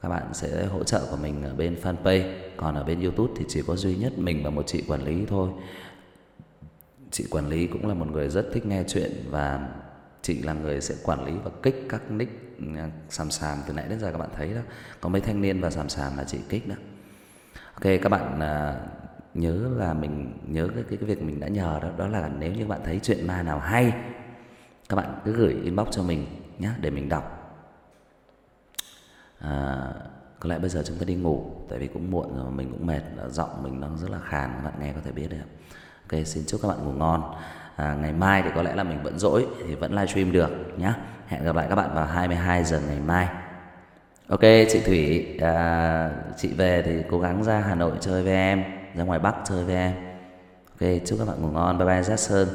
S1: Các bạn sẽ hỗ trợ của mình ở bên fanpage, còn ở bên YouTube thì chỉ có duy nhất mình và một chị quản lý thôi. Chị quản lý cũng là một người rất thích nghe chuyện và chị là người sẽ quản lý và kích các nick ờ, sàm sàm từ nãy đến giờ các bạn thấy đó. Có mấy thanh niên và sàm sàm là chị kích đó. Ok các bạn à, nhớ là mình nhớ cái, cái cái việc mình đã nhờ đó đó là nếu như bạn thấy chuyện ma nào hay các bạn cứ gửi inbox cho mình nhé để mình đọc. À, có lẽ bây giờ chúng ta đi ngủ tại vì cũng muộn rồi mình cũng mệt giọng mình nó rất là khàn các bạn nghe có thể biết được ok xin chúc các bạn ngủ ngon. À, ngày mai thì có lẽ là mình vẫn rỗi thì vẫn livestream được nhé hẹn gặp lại các bạn vào 22 giờ ngày mai ok chị thủy à, chị về thì cố gắng ra hà nội chơi với em ra ngoài bắc chơi với em. Ok chúc các bạn ngủ ngon. Bye bye Jackson.